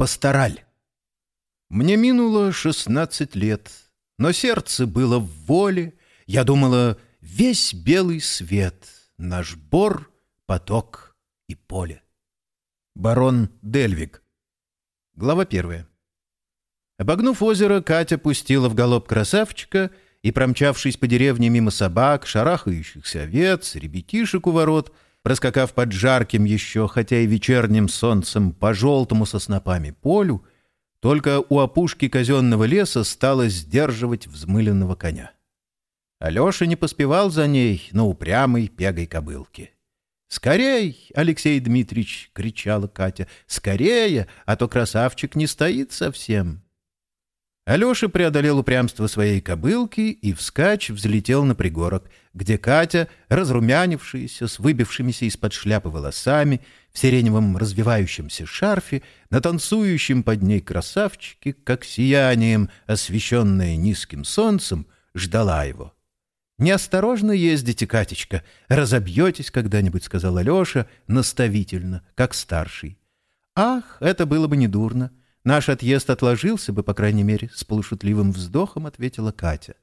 Пастораль. Мне минуло шестнадцать лет, но сердце было в воле. Я думала, весь белый свет, наш бор, поток и поле. Барон Дельвик. Глава первая. Обогнув озеро, Катя пустила в галоп красавчика и, промчавшись по деревне мимо собак, шарахающихся овец, ребятишек у ворот, проскакав под жарким еще, хотя и вечерним солнцем, по желтому со снопами полю, только у опушки казенного леса стала сдерживать взмыленного коня. Алеша не поспевал за ней на упрямой пегой кобылке. «Скорей!» — Алексей Дмитриевич кричала Катя. «Скорее, а то красавчик не стоит совсем!» Алеша преодолел упрямство своей кобылки и вскачь взлетел на пригорок, где Катя, разрумянившаяся, с выбившимися из-под шляпы волосами, в сиреневом развивающемся шарфе, на танцующем под ней красавчике, как сиянием, освещенное низким солнцем, ждала его. «Неосторожно ездите, Катечка, разобьетесь когда-нибудь», — сказал Алеша наставительно, как старший. «Ах, это было бы недурно. Наш отъезд отложился бы, по крайней мере», — с полушутливым вздохом ответила Катя.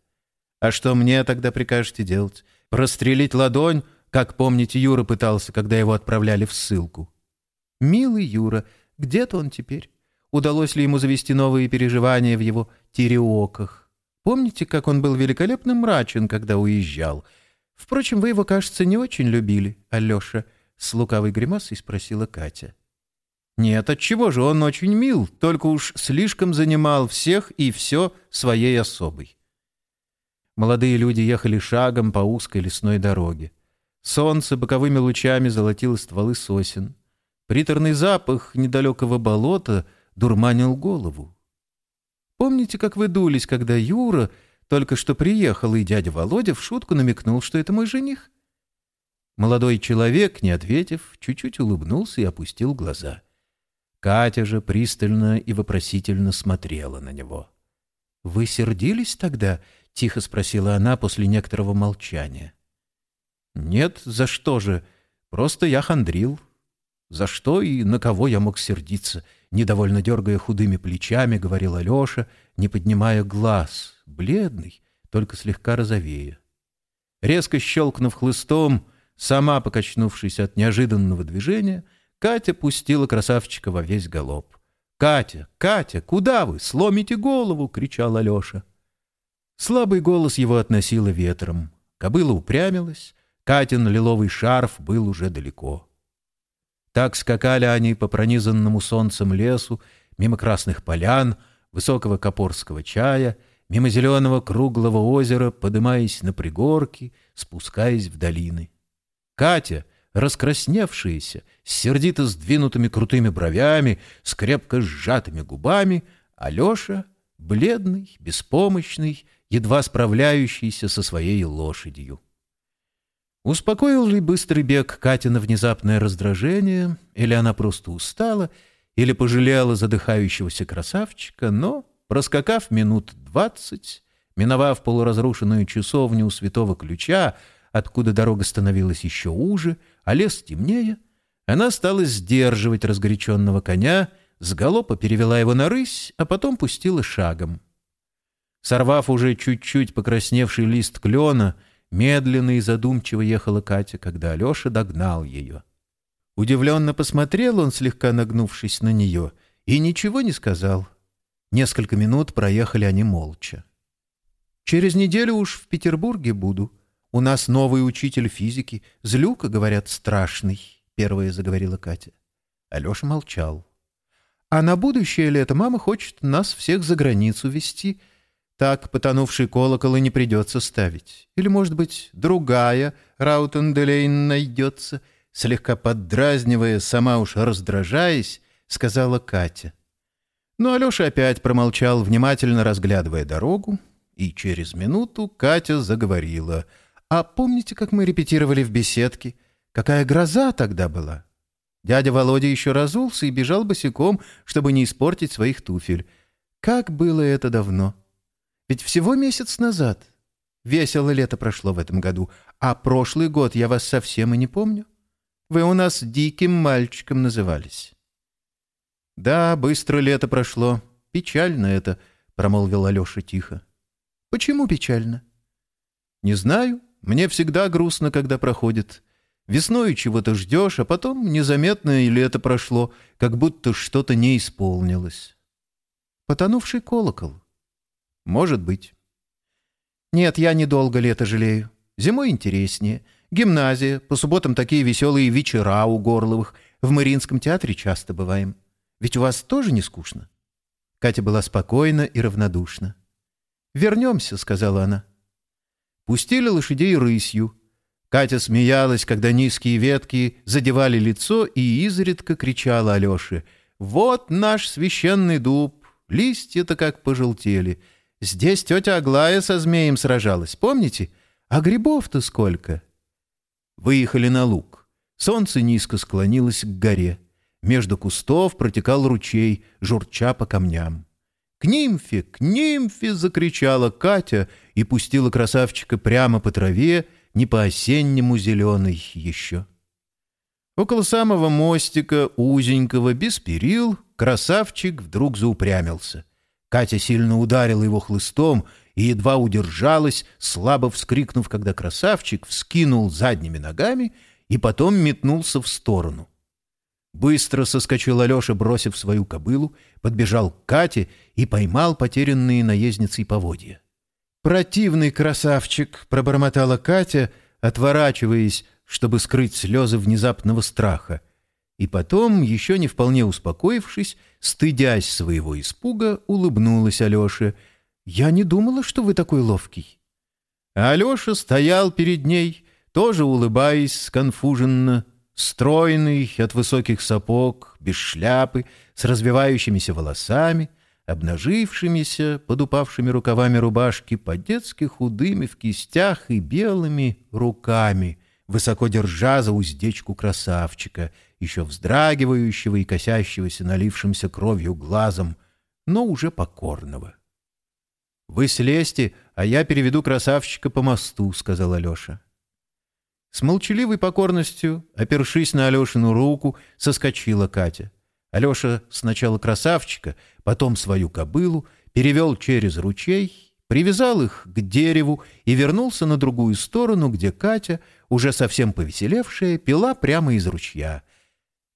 «А что мне тогда прикажете делать? Прострелить ладонь, как, помните, Юра пытался, когда его отправляли в ссылку?» «Милый Юра, где-то он теперь. Удалось ли ему завести новые переживания в его тиреоках? Помните, как он был великолепно мрачен, когда уезжал? Впрочем, вы его, кажется, не очень любили, Алеша?» — с лукавой гримасой спросила Катя. Нет, отчего же, он очень мил, только уж слишком занимал всех и все своей особой. Молодые люди ехали шагом по узкой лесной дороге. Солнце боковыми лучами золотило стволы сосен. Приторный запах недалекого болота дурманил голову. Помните, как вы дулись, когда Юра только что приехал, и дядя Володя в шутку намекнул, что это мой жених? Молодой человек, не ответив, чуть-чуть улыбнулся и опустил глаза. Катя же пристально и вопросительно смотрела на него. «Вы сердились тогда?» — тихо спросила она после некоторого молчания. «Нет, за что же? Просто я хандрил. За что и на кого я мог сердиться?» Недовольно дергая худыми плечами, говорил Алеша, не поднимая глаз, бледный, только слегка розовея. Резко щелкнув хлыстом, сама покачнувшись от неожиданного движения — Катя пустила красавчика во весь галоп. «Катя! Катя! Куда вы? Сломите голову!» — кричал Алеша. Слабый голос его относило ветром. Кобыла упрямилась. Катин лиловый шарф был уже далеко. Так скакали они по пронизанному солнцем лесу, мимо красных полян, высокого копорского чая, мимо зеленого круглого озера, подымаясь на пригорки, спускаясь в долины. Катя — раскрасневшаяся, с сердито сдвинутыми крутыми бровями, с крепко сжатыми губами, Алеша — бледный, беспомощный, едва справляющийся со своей лошадью. Успокоил ли быстрый бег Катя на внезапное раздражение, или она просто устала, или пожалела задыхающегося красавчика, но, проскакав минут двадцать, миновав полуразрушенную часовню у святого ключа, откуда дорога становилась еще уже, а лес темнее, она стала сдерживать разгоряченного коня, с галопа перевела его на рысь, а потом пустила шагом. Сорвав уже чуть-чуть покрасневший лист клена, медленно и задумчиво ехала Катя, когда Алеша догнал ее. Удивленно посмотрел он, слегка нагнувшись на нее, и ничего не сказал. Несколько минут проехали они молча. «Через неделю уж в Петербурге буду», у нас новый учитель физики. Злюка, говорят, страшный, — первая заговорила Катя. Алеша молчал. А на будущее лето мама хочет нас всех за границу везти. Так потонувший колокол и не придется ставить. Или, может быть, другая Раутенделейн найдется, слегка поддразнивая, сама уж раздражаясь, сказала Катя. Но Алеша опять промолчал, внимательно разглядывая дорогу, и через минуту Катя заговорила — а помните, как мы репетировали в беседке? Какая гроза тогда была? Дядя Володя еще разулся и бежал босиком, чтобы не испортить своих туфель. Как было это давно! Ведь всего месяц назад. Весело лето прошло в этом году, а прошлый год я вас совсем и не помню. Вы у нас диким мальчиком назывались. «Да, быстро лето прошло. Печально это», — промолвил Алеша тихо. «Почему печально?» «Не знаю. Мне всегда грустно, когда проходит. Весной чего-то ждешь, а потом незаметно и лето прошло, как будто что-то не исполнилось». «Потонувший колокол?» «Может быть». «Нет, я недолго лето жалею. Зимой интереснее. Гимназия, по субботам такие веселые вечера у Горловых. В Мариинском театре часто бываем. Ведь у вас тоже не скучно?» Катя была спокойна и равнодушна. «Вернемся», — сказала она. Пустили лошадей рысью. Катя смеялась, когда низкие ветки задевали лицо и изредка кричала Алёше. «Вот наш священный дуб! Листья-то как пожелтели! Здесь тетя Аглая со змеем сражалась, помните? А грибов-то сколько!» Выехали на луг. Солнце низко склонилось к горе. Между кустов протекал ручей, журча по камням. «К нимфе! К нимфе!» — закричала Катя и пустила красавчика прямо по траве, не по-осеннему зеленой еще. Около самого мостика, узенького, без перил, красавчик вдруг заупрямился. Катя сильно ударила его хлыстом и едва удержалась, слабо вскрикнув, когда красавчик вскинул задними ногами и потом метнулся в сторону. Быстро соскочил Алеша, бросив свою кобылу, подбежал к Кате и поймал потерянные наездницей поводья. «Противный красавчик!» — пробормотала Катя, отворачиваясь, чтобы скрыть слезы внезапного страха. И потом, еще не вполне успокоившись, стыдясь своего испуга, улыбнулась Алёше. «Я не думала, что вы такой ловкий». А Алеша стоял перед ней, тоже улыбаясь сконфуженно, стройный, от высоких сапог, без шляпы, с развивающимися волосами, обнажившимися под упавшими рукавами рубашки, по-детски худыми в кистях и белыми руками, высоко держа за уздечку красавчика, еще вздрагивающего и косящегося налившимся кровью глазом, но уже покорного. «Вы слезьте, а я переведу красавчика по мосту», — сказал Алеша. С молчаливой покорностью, опершись на Алешину руку, соскочила Катя. Алеша сначала красавчика, потом свою кобылу, перевел через ручей, привязал их к дереву и вернулся на другую сторону, где Катя, уже совсем повеселевшая, пила прямо из ручья.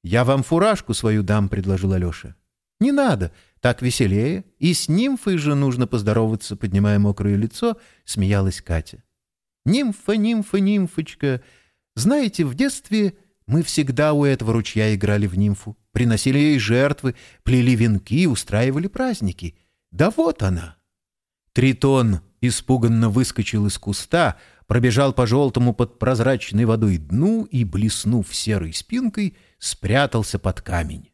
«Я вам фуражку свою дам», — предложил Алеша. «Не надо, так веселее. И с нимфой же нужно поздороваться», — поднимая мокрое лицо, смеялась Катя. «Нимфа, нимфа, нимфочка. Знаете, в детстве мы всегда у этого ручья играли в нимфу, приносили ей жертвы, плели венки, устраивали праздники. Да вот она!» Тритон испуганно выскочил из куста, пробежал по желтому под прозрачной водой дну и, блеснув серой спинкой, спрятался под камень.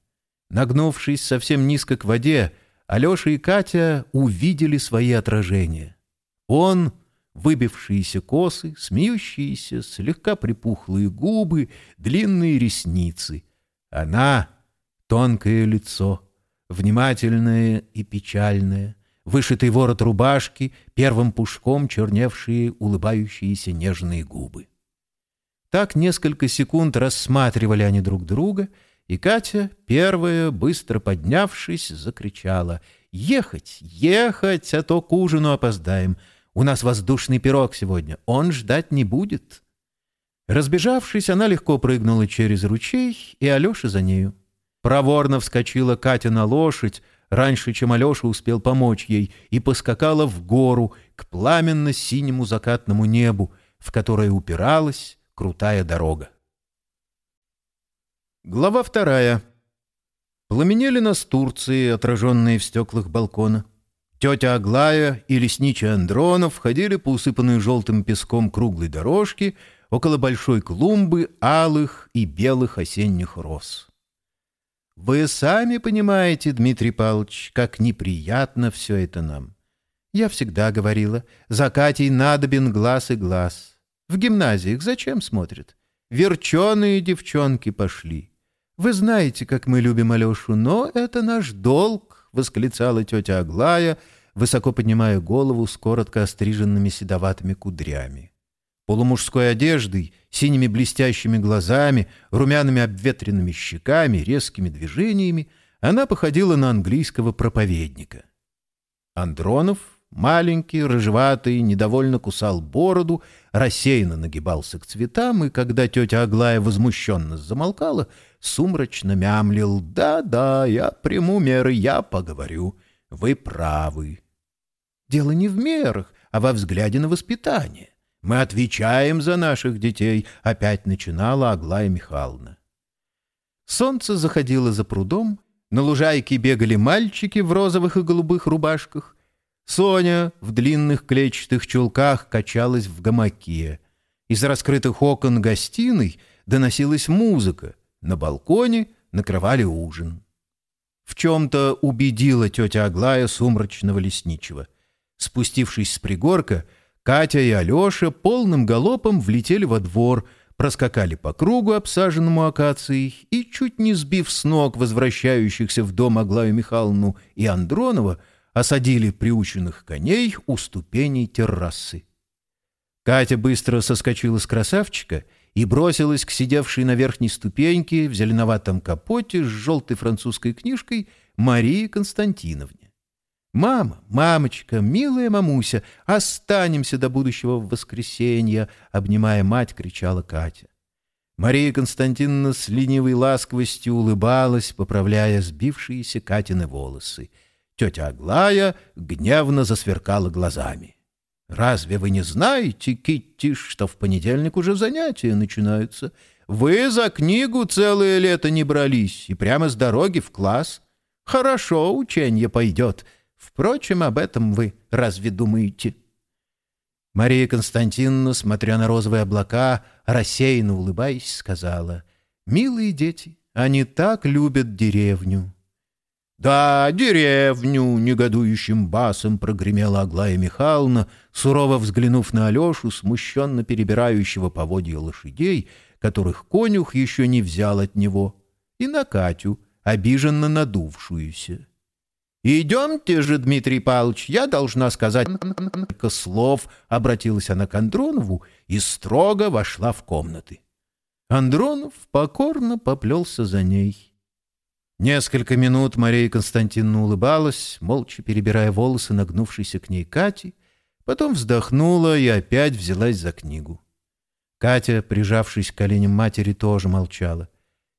Нагнувшись совсем низко к воде, Алеша и Катя увидели свои отражения. Он выбившиеся косы, смеющиеся, слегка припухлые губы, длинные ресницы. Она — тонкое лицо, внимательное и печальное, вышитый ворот рубашки, первым пушком черневшие улыбающиеся нежные губы. Так несколько секунд рассматривали они друг друга, и Катя, первая, быстро поднявшись, закричала «Ехать! Ехать, а то к ужину опоздаем!» У нас воздушный пирог сегодня. Он ждать не будет». Разбежавшись, она легко прыгнула через ручей, и Алеша за нею. Проворно вскочила Катя на лошадь, раньше, чем Алеша успел помочь ей, и поскакала в гору к пламенно-синему закатному небу, в которое упиралась крутая дорога. Глава вторая. Пламенели настурции, отраженные в стеклах балкона. Тетя Аглая и лесничий Андронов ходили по усыпанной желтым песком круглой дорожке около большой клумбы алых и белых осенних роз. «Вы сами понимаете, Дмитрий Павлович, как неприятно все это нам. Я всегда говорила, за Катей надобен глаз и глаз. В гимназиях зачем смотрят? Верченые девчонки пошли. Вы знаете, как мы любим Алешу, но это наш долг, — восклицала тетя Аглая, высоко поднимая голову с коротко остриженными седоватыми кудрями. Полумужской одеждой, синими блестящими глазами, румяными обветренными щеками, резкими движениями она походила на английского проповедника. Андронов, маленький, рыжеватый, недовольно кусал бороду, рассеянно нагибался к цветам, и когда тетя Аглая возмущенно замолкала, сумрачно мямлил «Да-да, я приму меры, я поговорю. Вы правы». Дело не в мерах, а во взгляде на воспитание. Мы отвечаем за наших детей, — опять начинала Аглая Михайловна. Солнце заходило за прудом, на лужайке бегали мальчики в розовых и голубых рубашках. Соня в длинных клетчатых чулках качалась в гамаке. Из раскрытых окон гостиной доносилась музыка. На балконе накрывали ужин. В чем-то убедила тетя Аглая сумрачного лесничего. Спустившись с пригорка, Катя и Алеша полным галопом влетели во двор, проскакали по кругу, обсаженному акацией, и, чуть не сбив с ног возвращающихся в дом Аглаю Михайловну и Андронова, осадили приученных коней у ступеней террасы. Катя быстро соскочила с красавчика и бросилась к сидевшей на верхней ступеньке в зеленоватом капоте с желтой французской книжкой Марии Константиновне. «Мама, мамочка, милая мамуся, останемся до будущего воскресенья!» Обнимая мать, кричала Катя. Мария Константиновна с ленивой ласковостью улыбалась, поправляя сбившиеся Катины волосы. Тетя Аглая гневно засверкала глазами. «Разве вы не знаете, Китти, что в понедельник уже занятия начинаются? Вы за книгу целое лето не брались и прямо с дороги в класс. Хорошо ученье пойдет». Впрочем, об этом вы разве думаете?» Мария Константиновна, смотря на розовые облака, рассеянно улыбаясь, сказала, «Милые дети, они так любят деревню». «Да, деревню!» — негодующим басом прогремела Аглая Михайловна, сурово взглянув на Алешу, смущенно перебирающего поводья лошадей, которых конюх еще не взял от него, и на Катю, обиженно надувшуюся. «Идемте же, Дмитрий Павлович, я должна сказать несколько слов», — обратилась она к Андронову и строго вошла в комнаты. Андронов покорно поплелся за ней. Несколько минут Мария Константиновна улыбалась, молча перебирая волосы нагнувшейся к ней Кати, потом вздохнула и опять взялась за книгу. Катя, прижавшись к коленям матери, тоже молчала.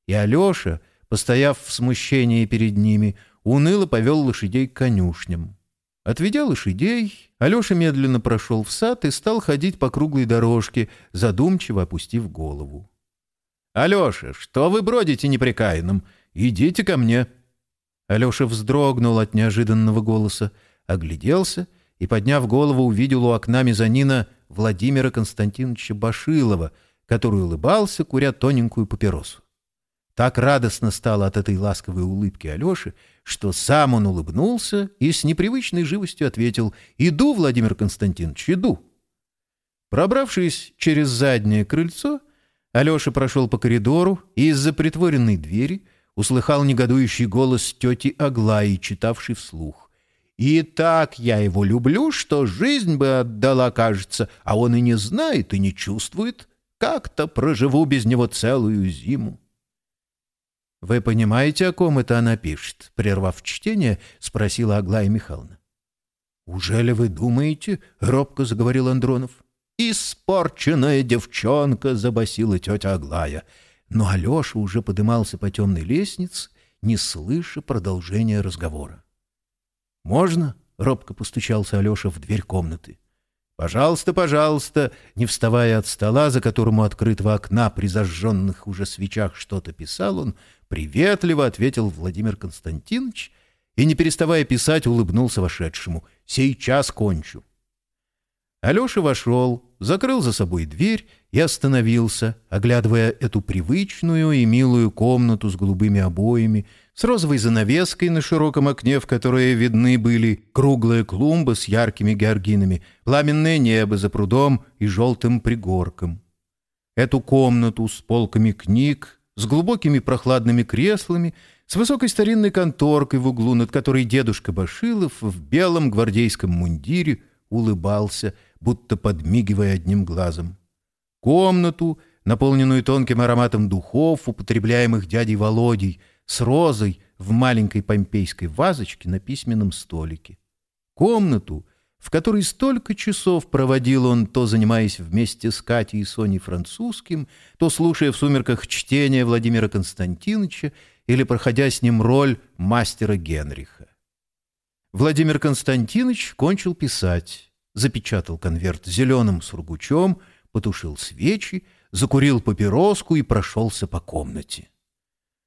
И Алеша, постояв в смущении перед ними, уныло повел лошадей к конюшням. Отведя лошадей, Алеша медленно прошел в сад и стал ходить по круглой дорожке, задумчиво опустив голову. «Алеша, что вы бродите непрекаянным? Идите ко мне!» Алеша вздрогнул от неожиданного голоса, огляделся и, подняв голову, увидел у окна мезонина Владимира Константиновича Башилова, который улыбался, куря тоненькую папиросу. Так радостно стало от этой ласковой улыбки Алеши, что сам он улыбнулся и с непривычной живостью ответил «Иду, Владимир Константинович, иду». Пробравшись через заднее крыльцо, Алеша прошел по коридору и из-за притворенной двери услыхал негодующий голос тети Аглаи, читавшей вслух. «И так я его люблю, что жизнь бы отдала, кажется, а он и не знает, и не чувствует. Как-то проживу без него целую зиму». «Вы понимаете, о ком это она пишет?» Прервав чтение, спросила Аглая Михайловна. «Ужели вы думаете?» — робко заговорил Андронов. «Испорченная девчонка!» — забасила тетя Аглая. Но Алеша уже подымался по темной лестнице, не слыша продолжения разговора. «Можно?» — робко постучался Алеша в дверь комнаты. «Пожалуйста, пожалуйста!» Не вставая от стола, за которому открытого окна при зажженных уже свечах что-то писал он, приветливо ответил Владимир Константинович и, не переставая писать, улыбнулся вошедшему. «Сейчас кончу». Алеша вошел, закрыл за собой дверь и остановился, оглядывая эту привычную и милую комнату с голубыми обоями, с розовой занавеской на широком окне, в которой видны были круглая клумба с яркими георгинами, пламенное небо за прудом и желтым пригорком. Эту комнату с полками книг, с глубокими прохладными креслами, с высокой старинной конторкой в углу, над которой дедушка Башилов в белом гвардейском мундире улыбался, будто подмигивая одним глазом. Комнату, наполненную тонким ароматом духов, употребляемых дядей Володей, с розой, в маленькой помпейской вазочке на письменном столике. Комнату, в которой столько часов проводил он, то занимаясь вместе с Катей и Соней французским, то слушая в сумерках чтение Владимира Константиновича или проходя с ним роль мастера Генриха. Владимир Константинович кончил писать, запечатал конверт зеленым сургучом, потушил свечи, закурил папироску и прошелся по комнате.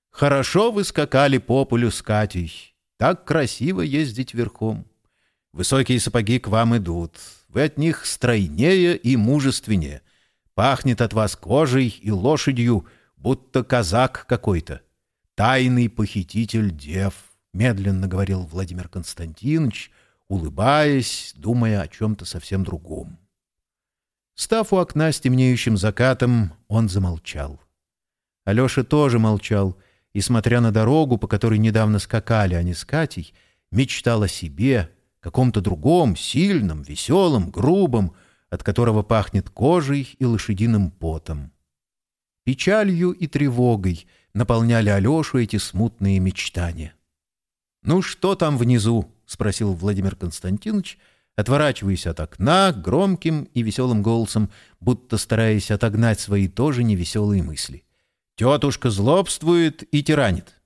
«Хорошо вы скакали по полю с Катей. Так красиво ездить верхом. Высокие сапоги к вам идут. Вы от них стройнее и мужественнее. Пахнет от вас кожей и лошадью, будто казак какой-то. Тайный похититель дев», — медленно говорил Владимир Константинович, улыбаясь, думая о чем-то совсем другом. Став у окна с темнеющим закатом, он замолчал. Алеша тоже молчал, и, смотря на дорогу, по которой недавно скакали они с Катей, мечтал о себе, каком-то другом, сильном, веселом, грубом, от которого пахнет кожей и лошадиным потом. Печалью и тревогой наполняли Алешу эти смутные мечтания. «Ну что там внизу?» — спросил Владимир Константинович, отворачиваясь от окна громким и веселым голосом, будто стараясь отогнать свои тоже невеселые мысли. «Тетушка злобствует и тиранит».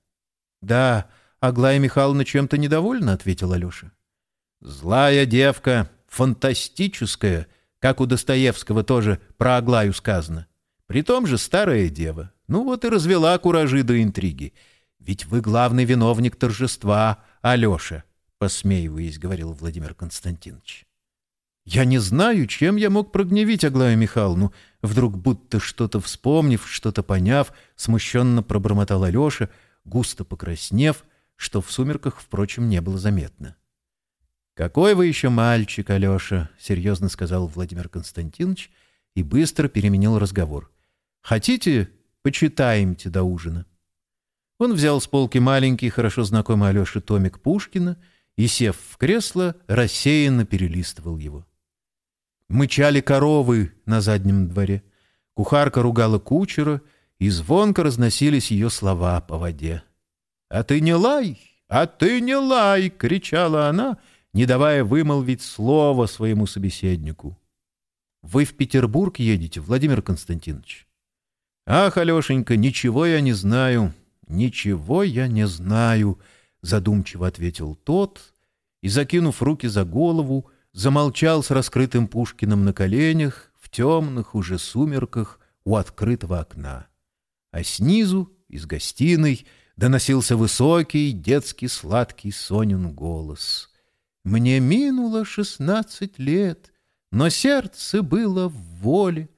«Да, Аглая Михайловна чем-то недовольна», — ответил Алеша. Злая девка, фантастическая, как у Достоевского тоже про Аглаю сказано. При том же старая дева. Ну вот и развела куражи до интриги. Ведь вы главный виновник торжества, Алеша, — посмеиваясь, говорил Владимир Константинович. Я не знаю, чем я мог прогневить Аглаю Михайловну. Вдруг, будто что-то вспомнив, что-то поняв, смущенно пробормотал Алеша, густо покраснев, что в сумерках, впрочем, не было заметно. «Какой вы еще мальчик, Алеша!» — серьезно сказал Владимир Константинович и быстро переменил разговор. «Хотите, почитаемте до ужина?» Он взял с полки маленький, хорошо знакомый Алёше томик Пушкина и, сев в кресло, рассеянно перелистывал его. Мычали коровы на заднем дворе. Кухарка ругала кучера, и звонко разносились ее слова по воде. «А ты не лай! А ты не лай!» — кричала она — не давая вымолвить слово своему собеседнику. «Вы в Петербург едете, Владимир Константинович?» «Ах, Алешенька, ничего я не знаю, ничего я не знаю», — задумчиво ответил тот и, закинув руки за голову, замолчал с раскрытым Пушкиным на коленях в темных уже сумерках у открытого окна. А снизу, из гостиной, доносился высокий, детский сладкий Сонин голос — мне минуло шестнадцать лет, но сердце было в воле.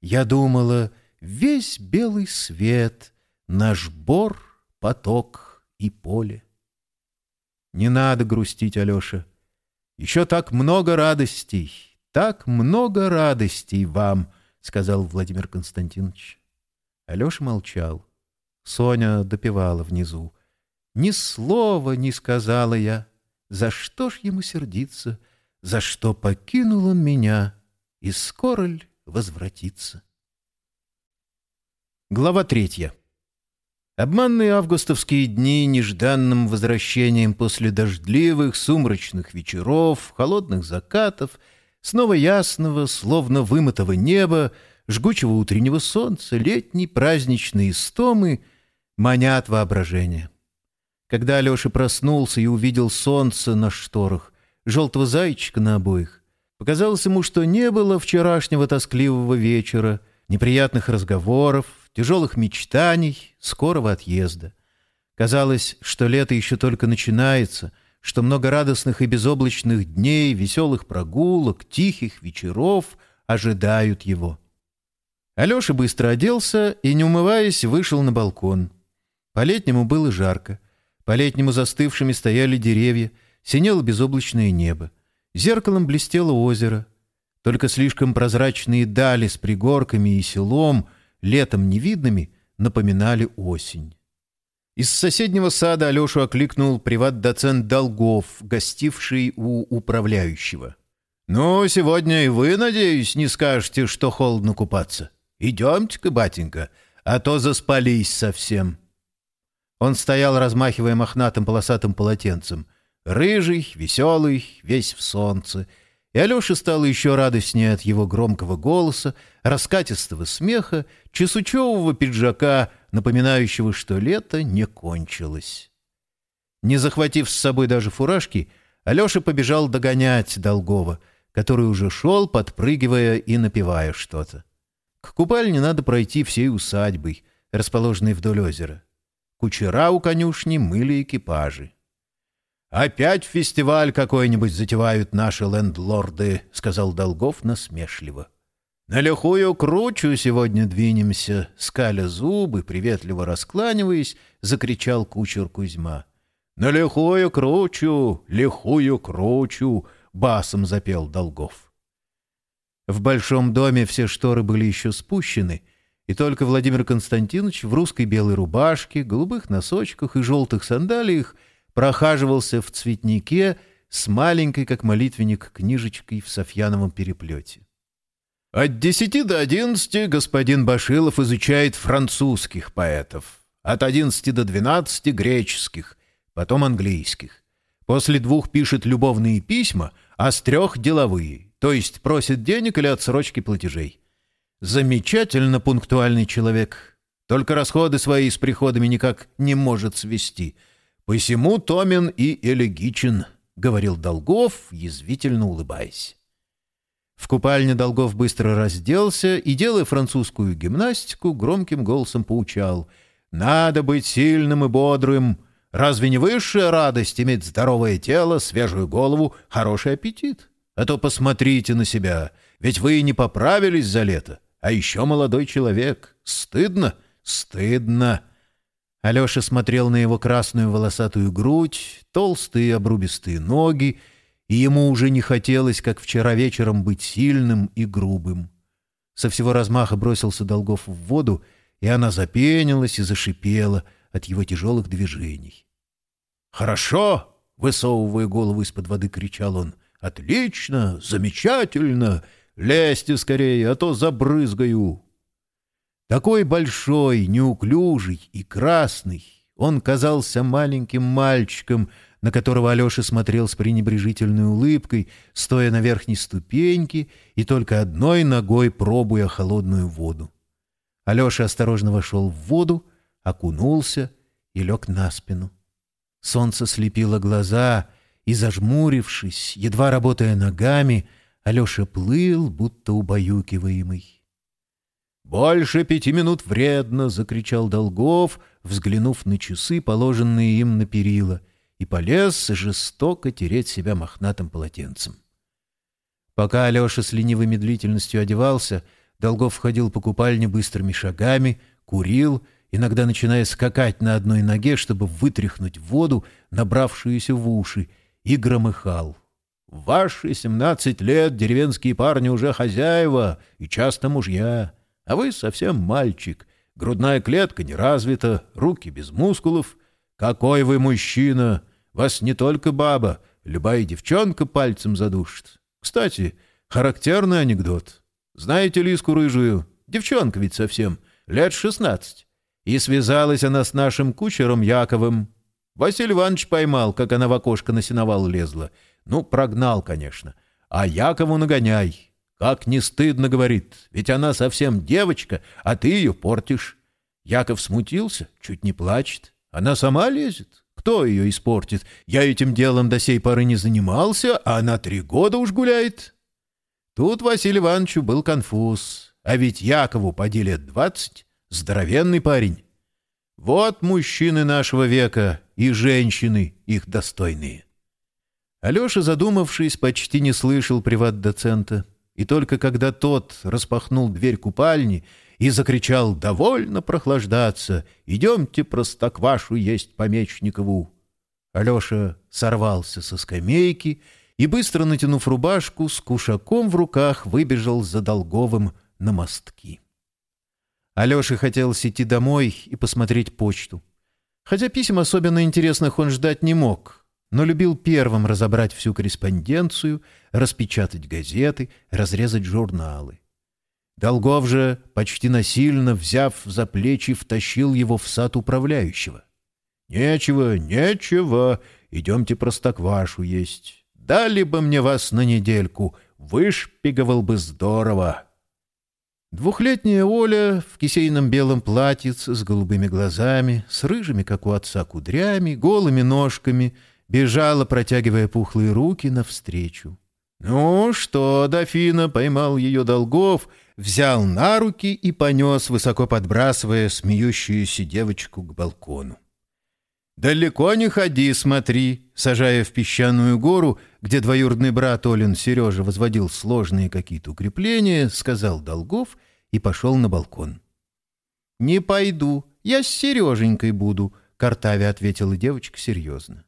Я думала, весь белый свет, наш бор, поток и поле. Не надо грустить, Алеша. Еще так много радостей, так много радостей вам, сказал Владимир Константинович. Алеша молчал. Соня допевала внизу. Ни слова не сказала я. За что ж ему сердиться? За что покинул он меня? И скоро ль возвратится? Глава третья. Обманные августовские дни нежданным возвращением после дождливых, сумрачных вечеров, холодных закатов, снова ясного, словно вымытого неба, жгучего утреннего солнца, летней праздничной истомы манят воображение. Когда Алеша проснулся и увидел солнце на шторах, желтого зайчика на обоих, показалось ему, что не было вчерашнего тоскливого вечера, неприятных разговоров, тяжелых мечтаний, скорого отъезда. Казалось, что лето еще только начинается, что много радостных и безоблачных дней, веселых прогулок, тихих вечеров ожидают его. Алеша быстро оделся и, не умываясь, вышел на балкон. По-летнему было жарко. По-летнему застывшими стояли деревья, синело безоблачное небо. Зеркалом блестело озеро. Только слишком прозрачные дали с пригорками и селом, летом невидными, напоминали осень. Из соседнего сада Алешу окликнул приват-доцент Долгов, гостивший у управляющего. «Ну, сегодня и вы, надеюсь, не скажете, что холодно купаться. Идемте-ка, батенька, а то заспались совсем». Он стоял, размахивая мохнатым полосатым полотенцем. Рыжий, веселый, весь в солнце. И Алёше стало еще радостнее от его громкого голоса, раскатистого смеха, чесучевого пиджака, напоминающего, что лето не кончилось. Не захватив с собой даже фуражки, Алеша побежал догонять Долгова, который уже шел, подпрыгивая и напевая что-то. К купальне надо пройти всей усадьбой, расположенной вдоль озера. Кучера у конюшни мыли экипажи. «Опять фестиваль какой-нибудь затевают наши лендлорды», — сказал Долгов насмешливо. «На лихую кручу сегодня двинемся», — скаля зубы, приветливо раскланиваясь, закричал кучер Кузьма. «На лихую кручу, лихую кручу», — басом запел Долгов. В большом доме все шторы были еще спущены, и только Владимир Константинович в русской белой рубашке, голубых носочках и желтых сандалиях прохаживался в цветнике с маленькой, как молитвенник, книжечкой в софьяновом переплете. От десяти до одиннадцати господин Башилов изучает французских поэтов, от одиннадцати до двенадцати — греческих, потом английских. После двух пишет любовные письма, а с трех — деловые, то есть просит денег или отсрочки платежей. Замечательно пунктуальный человек, только расходы свои с приходами никак не может свести. Посему томен и элегичен, — говорил Долгов, язвительно улыбаясь. В купальне Долгов быстро разделся и, делая французскую гимнастику, громким голосом поучал. «Надо быть сильным и бодрым. Разве не высшая радость иметь здоровое тело, свежую голову, хороший аппетит? А то посмотрите на себя, ведь вы не поправились за лето, а еще молодой человек. Стыдно? Стыдно!» Алеша смотрел на его красную волосатую грудь, толстые обрубистые ноги, и ему уже не хотелось, как вчера вечером, быть сильным и грубым. Со всего размаха бросился Долгов в воду, и она запенилась и зашипела от его тяжелых движений. «Хорошо!» — высовывая голову из-под воды, кричал он. «Отлично! Замечательно! Лезьте скорее, а то забрызгаю!» Такой большой, неуклюжий и красный, он казался маленьким мальчиком — на которого Алеша смотрел с пренебрежительной улыбкой, стоя на верхней ступеньке и только одной ногой пробуя холодную воду. Алеша осторожно вошел в воду, окунулся и лег на спину. Солнце слепило глаза, и, зажмурившись, едва работая ногами, Алеша плыл, будто убаюкиваемый. «Больше пяти минут вредно!» — закричал Долгов, взглянув на часы, положенные им на перила — и полез жестоко тереть себя мохнатым полотенцем. Пока Алеша с ленивой медлительностью одевался, Долгов входил по купальне быстрыми шагами, курил, иногда начиная скакать на одной ноге, чтобы вытряхнуть воду, набравшуюся в уши, и громыхал. «В ваши семнадцать лет деревенские парни уже хозяева и часто мужья, а вы совсем мальчик, грудная клетка не развита, руки без мускулов. Какой вы мужчина! Вас не только баба, любая девчонка пальцем задушит. Кстати, характерный анекдот. Знаете Лиску рыжую? Девчонка ведь совсем, лет шестнадцать. И связалась она с нашим кучером Яковым. Василий Иванович поймал, как она в окошко на сеновал лезла. Ну, прогнал, конечно. А Якову нагоняй. Как не стыдно, говорит, ведь она совсем девочка, а ты ее портишь. Яков смутился, чуть не плачет. Она сама лезет. Кто ее испортит? Я этим делом до сей поры не занимался, а она три года уж гуляет. Тут Василию Ивановичу был конфуз. А ведь Якову поди лет двадцать, здоровенный парень. Вот мужчины нашего века и женщины их достойные. Алеша, задумавшись, почти не слышал приват-доцента. И только когда тот распахнул дверь купальни и закричал «Довольно прохлаждаться! Идемте простоквашу есть Помечникову!» Алеша сорвался со скамейки и, быстро натянув рубашку, с кушаком в руках выбежал за Долговым на мостки. Алёше хотелось идти домой и посмотреть почту. Хотя писем особенно интересных он ждать не мог, но любил первым разобрать всю корреспонденцию, распечатать газеты, разрезать журналы. Долгов же, почти насильно взяв за плечи, втащил его в сад управляющего. «Нечего, нечего, идемте простоквашу есть. Дали бы мне вас на недельку, вышпиговал бы здорово». Двухлетняя Оля в кисейном белом платьице с голубыми глазами, с рыжими, как у отца, кудрями, голыми ножками, бежала, протягивая пухлые руки навстречу. «Ну что, дофина?» — поймал ее Долгов, взял на руки и понес, высоко подбрасывая смеющуюся девочку к балкону. «Далеко не ходи, смотри», сажая в песчаную гору, где двоюродный брат Олин Сережа возводил сложные какие-то укрепления, сказал Долгов и пошел на балкон. «Не пойду, я с Сереженькой буду», — картаве ответила девочка серьезно.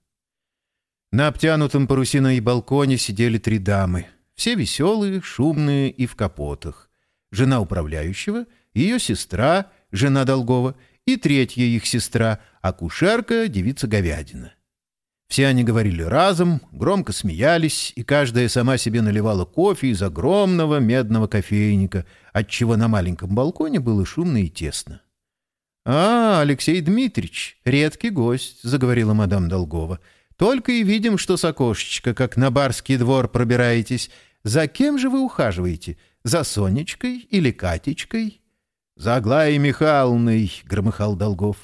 На обтянутом парусиной балконе сидели три дамы, все веселые, шумные и в капотах. Жена управляющего, ее сестра, жена Долгова — и третья их сестра, акушерка, девица Говядина. Все они говорили разом, громко смеялись, и каждая сама себе наливала кофе из огромного медного кофейника, отчего на маленьком балконе было шумно и тесно. «А, Алексей Дмитриевич, редкий гость», — заговорила мадам Долгова. «Только и видим, что с окошечка, как на барский двор пробираетесь. За кем же вы ухаживаете? За Сонечкой или Катечкой?» «За Аглаей Михайловной!» — громыхал Долгов.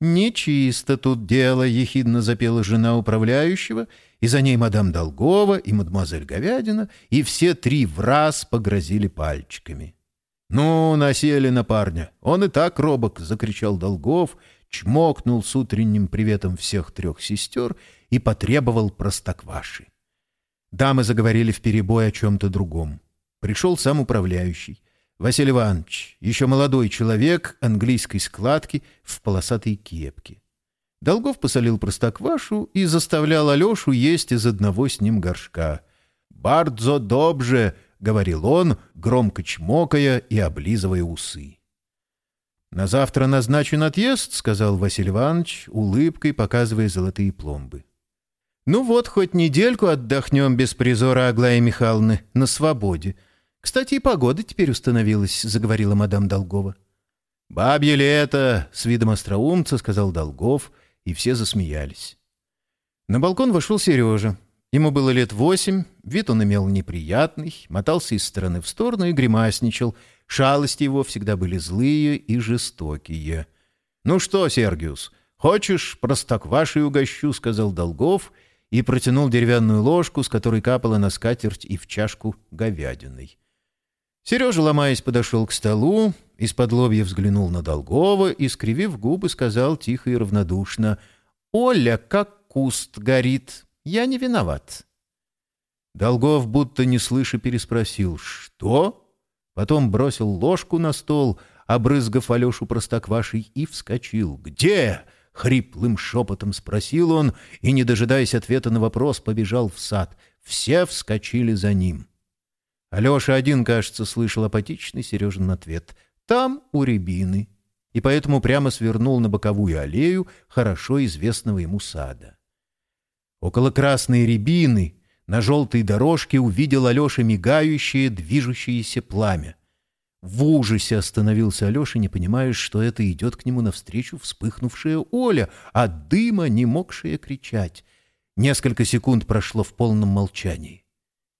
«Нечисто тут дело!» — ехидно запела жена управляющего, и за ней мадам Долгова и мадемуазель Говядина, и все три в раз погрозили пальчиками. «Ну, насели на парня! Он и так робок!» — закричал Долгов, чмокнул с утренним приветом всех трех сестер и потребовал простокваши. Дамы заговорили вперебой о чем-то другом. Пришел сам управляющий — Василий Иванович, еще молодой человек английской складки в полосатой кепке. Долгов посолил простоквашу и заставлял Алешу есть из одного с ним горшка. «Бардзо добже!» — говорил он, громко чмокая и облизывая усы. «На завтра назначен отъезд», — сказал Василий Иванович, улыбкой показывая золотые пломбы. «Ну вот, хоть недельку отдохнем без призора Аглаи Михайловны на свободе», «Кстати, и погода теперь установилась», — заговорила мадам Долгова. «Бабье лето!» — с видом остроумца сказал Долгов, и все засмеялись. На балкон вошел Сережа. Ему было лет восемь, вид он имел неприятный, мотался из стороны в сторону и гримасничал. Шалости его всегда были злые и жестокие. «Ну что, Сергиус, хочешь, простоквашей угощу?» — сказал Долгов и протянул деревянную ложку, с которой капала на скатерть и в чашку говядиной. Сережа, ломаясь, подошел к столу, из-под лобья взглянул на Долгова и, скривив губы, сказал тихо и равнодушно, «Оля, как куст горит, я не виноват». Долгов, будто не слыша, переспросил, «Что?» Потом бросил ложку на стол, обрызгав Алешу простоквашей, и вскочил. «Где?» — хриплым шепотом спросил он, и, не дожидаясь ответа на вопрос, побежал в сад. Все вскочили за ним. Алеша один, кажется, слышал апатичный Сережин ответ. «Там, у рябины». И поэтому прямо свернул на боковую аллею хорошо известного ему сада. Около красной рябины на желтой дорожке увидел Алеша мигающее, движущееся пламя. В ужасе остановился Алеша, не понимая, что это идет к нему навстречу вспыхнувшая Оля, а дыма не могшая кричать. Несколько секунд прошло в полном молчании.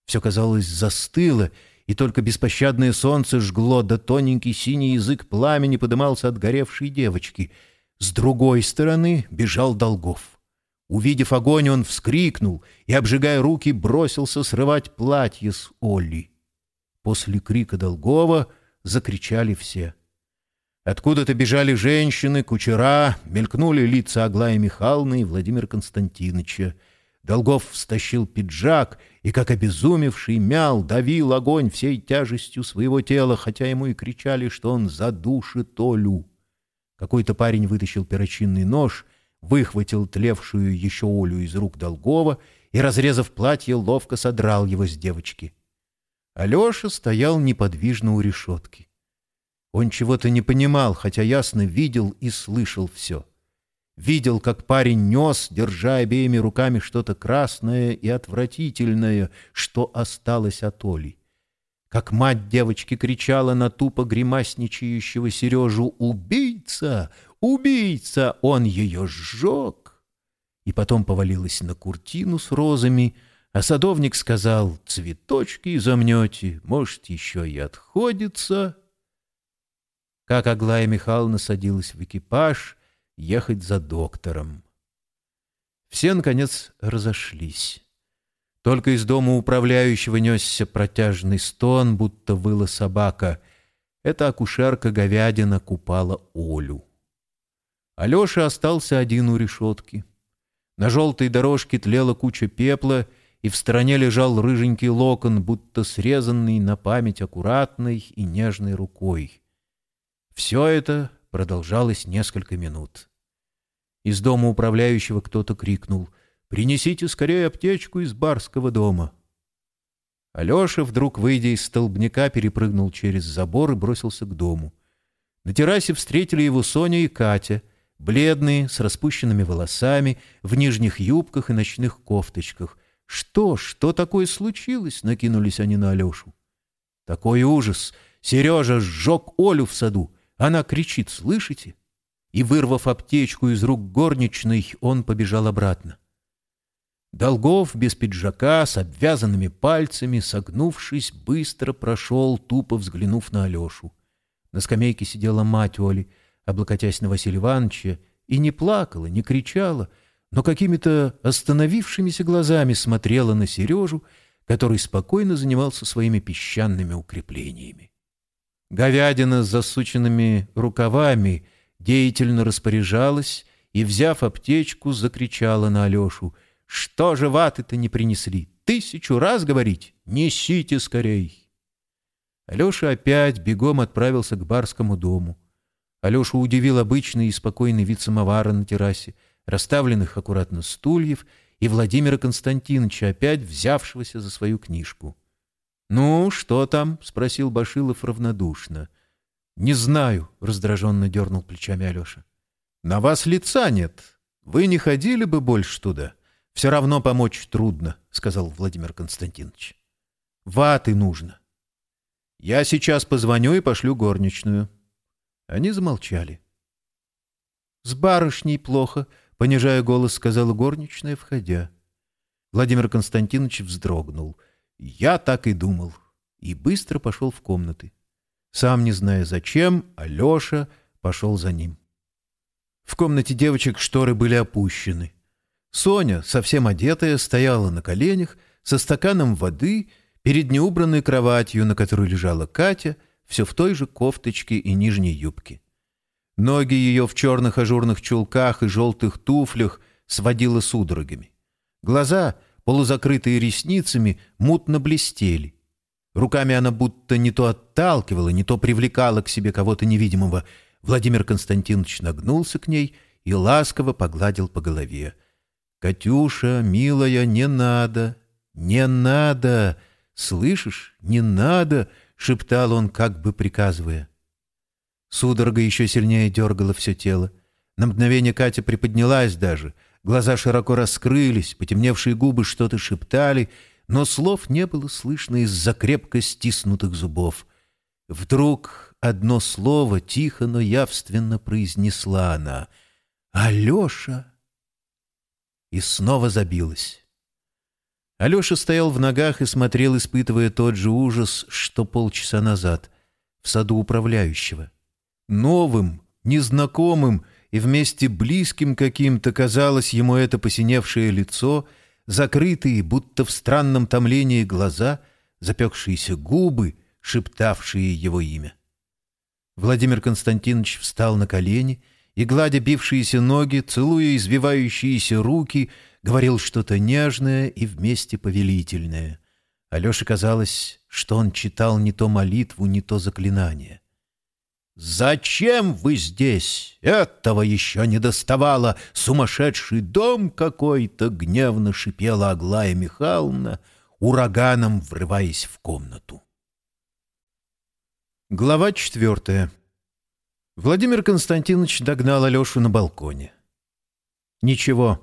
Все, казалось, застыло, и только беспощадное солнце жгло, да тоненький синий язык пламени подымался от горевшей девочки. С другой стороны бежал Долгов. Увидев огонь, он вскрикнул и, обжигая руки, бросился срывать платье с Олли. После крика Долгова закричали все. Откуда-то бежали женщины, кучера, мелькнули лица Аглаи Михайловны и Владимира Константиновича. Долгов стащил пиджак и, как обезумевший, мял, давил огонь всей тяжестью своего тела, хотя ему и кричали, что он задушит Олю. Какой-то парень вытащил перочинный нож, выхватил тлевшую еще Олю из рук Долгова и, разрезав платье, ловко содрал его с девочки. Алеша стоял неподвижно у решетки. Он чего-то не понимал, хотя ясно видел и слышал все. — видел, как парень нес, держа обеими руками что-то красное и отвратительное, что осталось от Оли. Как мать девочки кричала на тупо гримасничающего Сережу «Убийца! Убийца! Он ее сжег!» И потом повалилась на куртину с розами, а садовник сказал «Цветочки замнете, может, еще и отходится». Как Аглая Михайловна садилась в экипаж ехать за доктором. Все, наконец, разошлись. Только из дома управляющего несся протяжный стон, будто выла собака. Эта акушерка-говядина купала Олю. Алеша остался один у решетки. На желтой дорожке тлела куча пепла, и в стороне лежал рыженький локон, будто срезанный на память аккуратной и нежной рукой. Все это продолжалось несколько минут. Из дома управляющего кто-то крикнул — Принесите скорее аптечку из барского дома. Алеша, вдруг выйдя из столбняка, перепрыгнул через забор и бросился к дому. На террасе встретили его Соня и Катя, бледные, с распущенными волосами, в нижних юбках и ночных кофточках. «Что? Что такое случилось?» — накинулись они на Алешу. «Такой ужас! Сережа сжег Олю в саду! Она кричит, слышите?» И, вырвав аптечку из рук горничной, он побежал обратно. Долгов без пиджака, с обвязанными пальцами, согнувшись, быстро прошел, тупо взглянув на Алешу. На скамейке сидела мать Оли, облокотясь на Василия Ивановича, и не плакала, не кричала, но какими-то остановившимися глазами смотрела на Сережу, который спокойно занимался своими песчаными укреплениями. Говядина с засученными рукавами деятельно распоряжалась и, взяв аптечку, закричала на Алешу — что же ваты-то не принесли? Тысячу раз говорить? Несите скорей!» Алеша опять бегом отправился к барскому дому. Алешу удивил обычный и спокойный вид самовара на террасе, расставленных аккуратно стульев и Владимира Константиновича, опять взявшегося за свою книжку. «Ну, что там?» — спросил Башилов равнодушно. «Не знаю», — раздраженно дернул плечами Алеша. «На вас лица нет. Вы не ходили бы больше туда?» Все равно помочь трудно, — сказал Владимир Константинович. Ваты нужно. Я сейчас позвоню и пошлю горничную. Они замолчали. С барышней плохо, — понижая голос, сказала горничная, входя. Владимир Константинович вздрогнул. Я так и думал. И быстро пошел в комнаты. Сам не зная зачем, Алеша пошел за ним. В комнате девочек шторы были опущены. Соня, совсем одетая, стояла на коленях со стаканом воды перед неубранной кроватью, на которой лежала Катя, все в той же кофточке и нижней юбке. Ноги ее в черных ажурных чулках и желтых туфлях сводило судорогами. Глаза, полузакрытые ресницами, мутно блестели. Руками она будто не то отталкивала, не то привлекала к себе кого-то невидимого. Владимир Константинович нагнулся к ней и ласково погладил по голове. «Катюша, милая, не надо, не надо! Слышишь, не надо!» — шептал он, как бы приказывая. Судорога еще сильнее дергала все тело. На мгновение Катя приподнялась даже. Глаза широко раскрылись, потемневшие губы что-то шептали, но слов не было слышно из-за крепко стиснутых зубов. Вдруг одно слово тихо, но явственно произнесла она. «Алеша!» И снова забилась. Алеша стоял в ногах и смотрел, испытывая тот же ужас, что полчаса назад, в саду управляющего. Новым, незнакомым и вместе близким каким-то казалось ему это посиневшее лицо, закрытые, будто в странном томлении глаза, запекшиеся губы, шептавшие его имя. Владимир Константинович встал на колени и, гладя бившиеся ноги, целуя извивающиеся руки, говорил что-то нежное и вместе повелительное. Алёше казалось, что он читал не то молитву, не то заклинание. «Зачем вы здесь? Этого еще не доставало! Сумасшедший дом какой-то!» — гневно шипела Аглая Михайловна, ураганом врываясь в комнату. Глава четвертая Владимир Константинович догнал Алешу на балконе. «Ничего,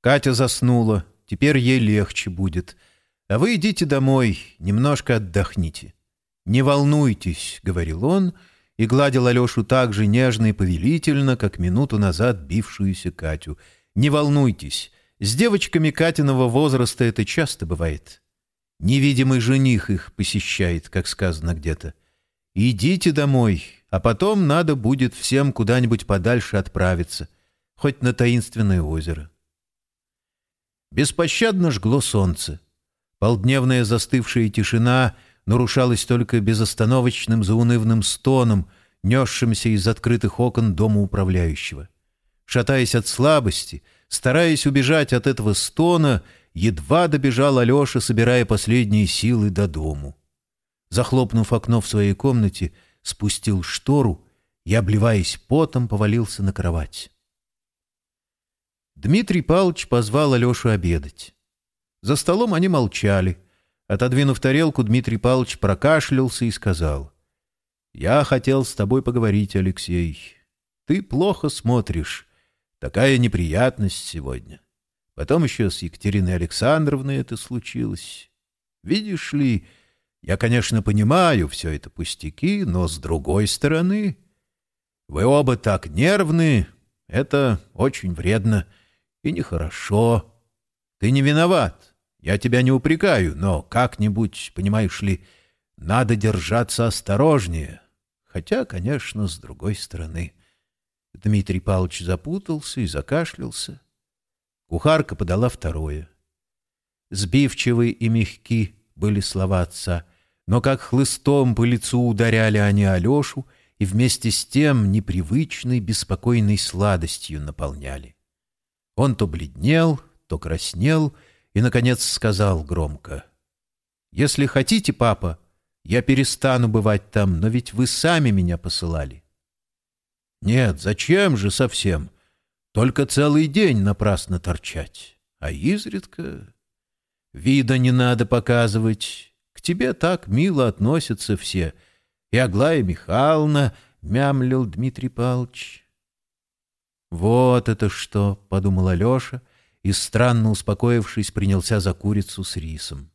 Катя заснула, теперь ей легче будет. А вы идите домой, немножко отдохните. «Не волнуйтесь», — говорил он, и гладил Алешу так же нежно и повелительно, как минуту назад бившуюся Катю. «Не волнуйтесь, с девочками Катиного возраста это часто бывает. Невидимый жених их посещает, как сказано где-то. Идите домой, а потом надо будет всем куда-нибудь подальше отправиться, хоть на таинственное озеро». Беспощадно жгло солнце. Полдневная застывшая тишина нарушалась только безостановочным заунывным стоном, несшимся из открытых окон дома управляющего. Шатаясь от слабости, стараясь убежать от этого стона, едва добежал Алеша, собирая последние силы до дому. Захлопнув окно в своей комнате, спустил штору и, обливаясь потом, повалился на кровать. Дмитрий Павлович позвал Алешу обедать. За столом они молчали. Отодвинув тарелку, Дмитрий Павлович прокашлялся и сказал. «Я хотел с тобой поговорить, Алексей. Ты плохо смотришь. Такая неприятность сегодня. Потом еще с Екатериной Александровной это случилось. Видишь ли, я, конечно, понимаю, все это пустяки, но с другой стороны... Вы оба так нервны, это очень вредно и нехорошо. Ты не виноват, я тебя не упрекаю, но как-нибудь, понимаешь ли, надо держаться осторожнее. Хотя, конечно, с другой стороны. Дмитрий Павлович запутался и закашлялся. Кухарка подала второе. Сбивчивые и мягки были слова отца, но как хлыстом по лицу ударяли они Алешу и вместе с тем непривычной, беспокойной сладостью наполняли. Он то бледнел, то краснел — и, наконец, сказал громко. «Если хотите, папа, я перестану бывать там, но ведь вы сами меня посылали». «Нет, зачем же совсем? Только целый день напрасно торчать. А изредка...» «Вида не надо показывать. Тебе так мило относятся все. И Аглая Михайловна...» — мямлил Дмитрий Павлович. «Вот это что!» — подумал Алеша — и, странно успокоившись, принялся за курицу с рисом.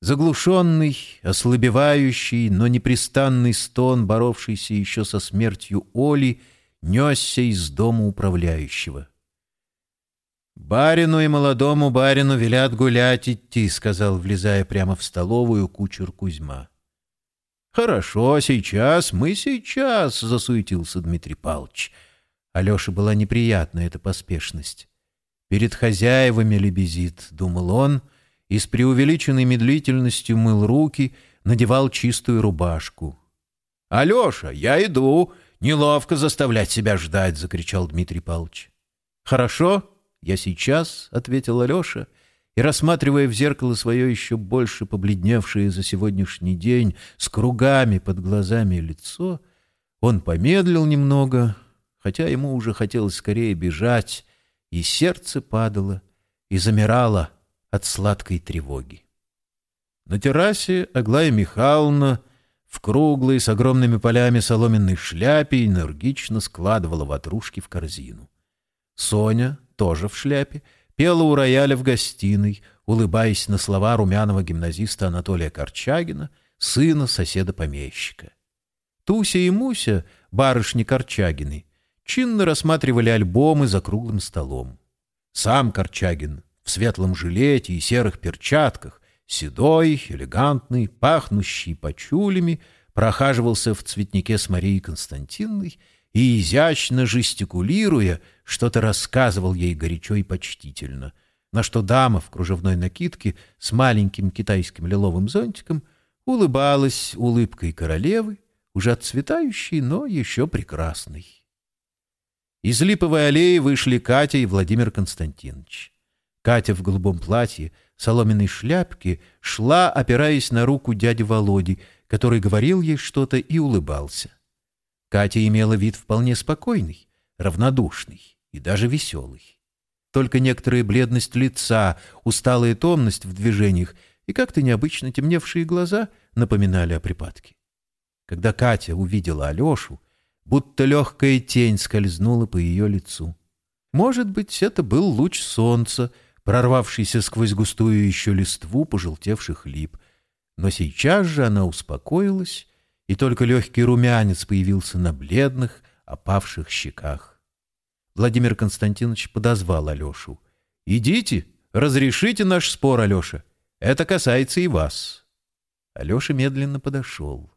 Заглушенный, ослабевающий, но непрестанный стон, боровшийся еще со смертью Оли, несся из дома управляющего. «Барину и молодому барину велят гулять идти», — сказал, влезая прямо в столовую кучер Кузьма. «Хорошо, сейчас, мы сейчас», — засуетился Дмитрий Павлович. Алёше была неприятна эта поспешность. Перед хозяевами лебезит, — думал он, и с преувеличенной медлительностью мыл руки, надевал чистую рубашку. — Алеша, я иду! Неловко заставлять себя ждать! — закричал Дмитрий Павлович. — Хорошо, я сейчас, — ответил Алеша, и, рассматривая в зеркало свое еще больше побледневшее за сегодняшний день с кругами под глазами лицо, он помедлил немного, хотя ему уже хотелось скорее бежать, и сердце падало и замирало от сладкой тревоги. На террасе Аглая Михайловна в круглой с огромными полями соломенной шляпе энергично складывала ватрушки в корзину. Соня, тоже в шляпе, пела у рояля в гостиной, улыбаясь на слова румяного гимназиста Анатолия Корчагина, сына соседа-помещика. Туся и Муся, барышни Корчагины, чинно рассматривали альбомы за круглым столом. Сам Корчагин в светлом жилете и серых перчатках, седой, элегантный, пахнущий почулями, прохаживался в цветнике с Марией Константиновной и, изящно жестикулируя, что-то рассказывал ей горячо и почтительно, на что дама в кружевной накидке с маленьким китайским лиловым зонтиком улыбалась улыбкой королевы, уже отцветающей, но еще прекрасной. Из Липовой аллеи вышли Катя и Владимир Константинович. Катя в голубом платье, соломенной шляпке, шла, опираясь на руку дяди Володи, который говорил ей что-то и улыбался. Катя имела вид вполне спокойный, равнодушный и даже веселый. Только некоторая бледность лица, усталая томность в движениях и как-то необычно темневшие глаза напоминали о припадке. Когда Катя увидела Алешу, будто легкая тень скользнула по ее лицу. Может быть, это был луч солнца, прорвавшийся сквозь густую еще листву пожелтевших лип. Но сейчас же она успокоилась, и только легкий румянец появился на бледных, опавших щеках. Владимир Константинович подозвал Алешу. «Идите, разрешите наш спор, Алеша. Это касается и вас». Алеша медленно подошел.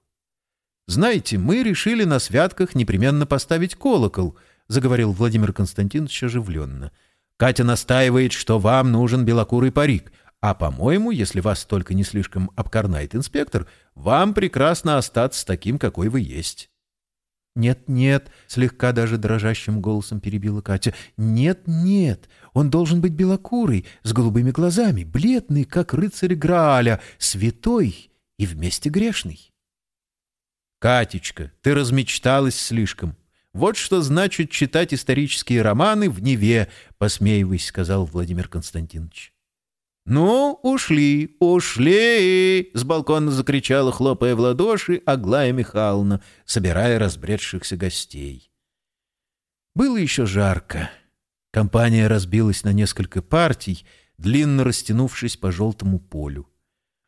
«Знаете, мы решили на святках непременно поставить колокол», — заговорил Владимир Константинович оживленно. «Катя настаивает, что вам нужен белокурый парик, а, по-моему, если вас только не слишком обкорнает инспектор, вам прекрасно остаться таким, какой вы есть». «Нет-нет», — слегка даже дрожащим голосом перебила Катя. «Нет-нет, он должен быть белокурый, с голубыми глазами, бледный, как рыцарь Грааля, святой и вместе грешный». «Катечка, ты размечталась слишком. Вот что значит читать исторические романы в Неве», — посмеиваясь, сказал Владимир Константинович. «Ну, ушли, ушли!» — с балкона закричала, хлопая в ладоши, Аглая Михайловна, собирая разбредшихся гостей. Было еще жарко. Компания разбилась на несколько партий, длинно растянувшись по желтому полю.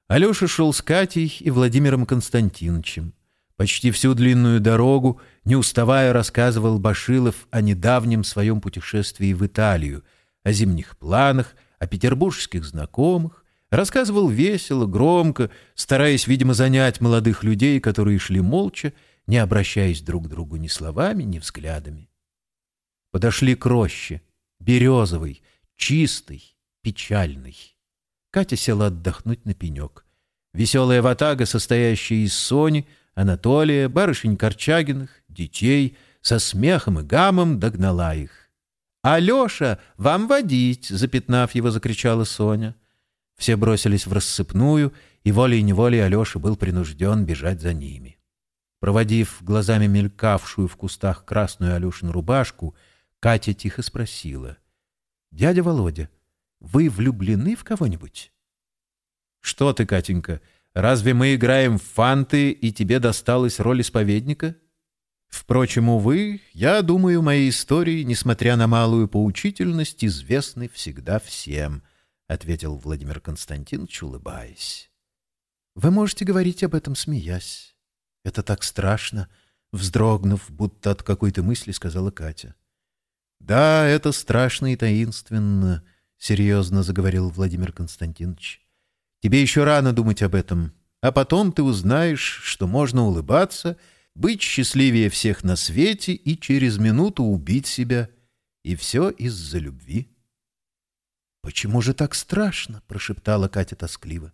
Алеша шел с Катей и Владимиром Константиновичем. Почти всю длинную дорогу, не уставая, рассказывал Башилов о недавнем своем путешествии в Италию, о зимних планах — о петербургских знакомых, рассказывал весело, громко, стараясь, видимо, занять молодых людей, которые шли молча, не обращаясь друг к другу ни словами, ни взглядами. Подошли к роще, березовой, чистой, печальной. Катя села отдохнуть на пенек. Веселая ватага, состоящая из Сони, Анатолия, барышень Корчагиных, детей, со смехом и гамом догнала их. «Алеша, вам водить!» — запятнав его, закричала Соня. Все бросились в рассыпную, и волей-неволей Алеша был принужден бежать за ними. Проводив глазами мелькавшую в кустах красную Алешину рубашку, Катя тихо спросила. «Дядя Володя, вы влюблены в кого-нибудь?» «Что ты, Катенька, разве мы играем в фанты, и тебе досталась роль исповедника?» Впрочем, увы, я думаю, мои истории, несмотря на малую поучительность, известны всегда всем, — ответил Владимир Константинович, улыбаясь. — Вы можете говорить об этом, смеясь. Это так страшно, — вздрогнув, будто от какой-то мысли, сказала Катя. — Да, это страшно и таинственно, — серьезно заговорил Владимир Константинович. — Тебе еще рано думать об этом, а потом ты узнаешь, что можно улыбаться — быть счастливее всех на свете и через минуту убить себя. И все из-за любви. «Почему же так страшно?» — прошептала Катя тоскливо.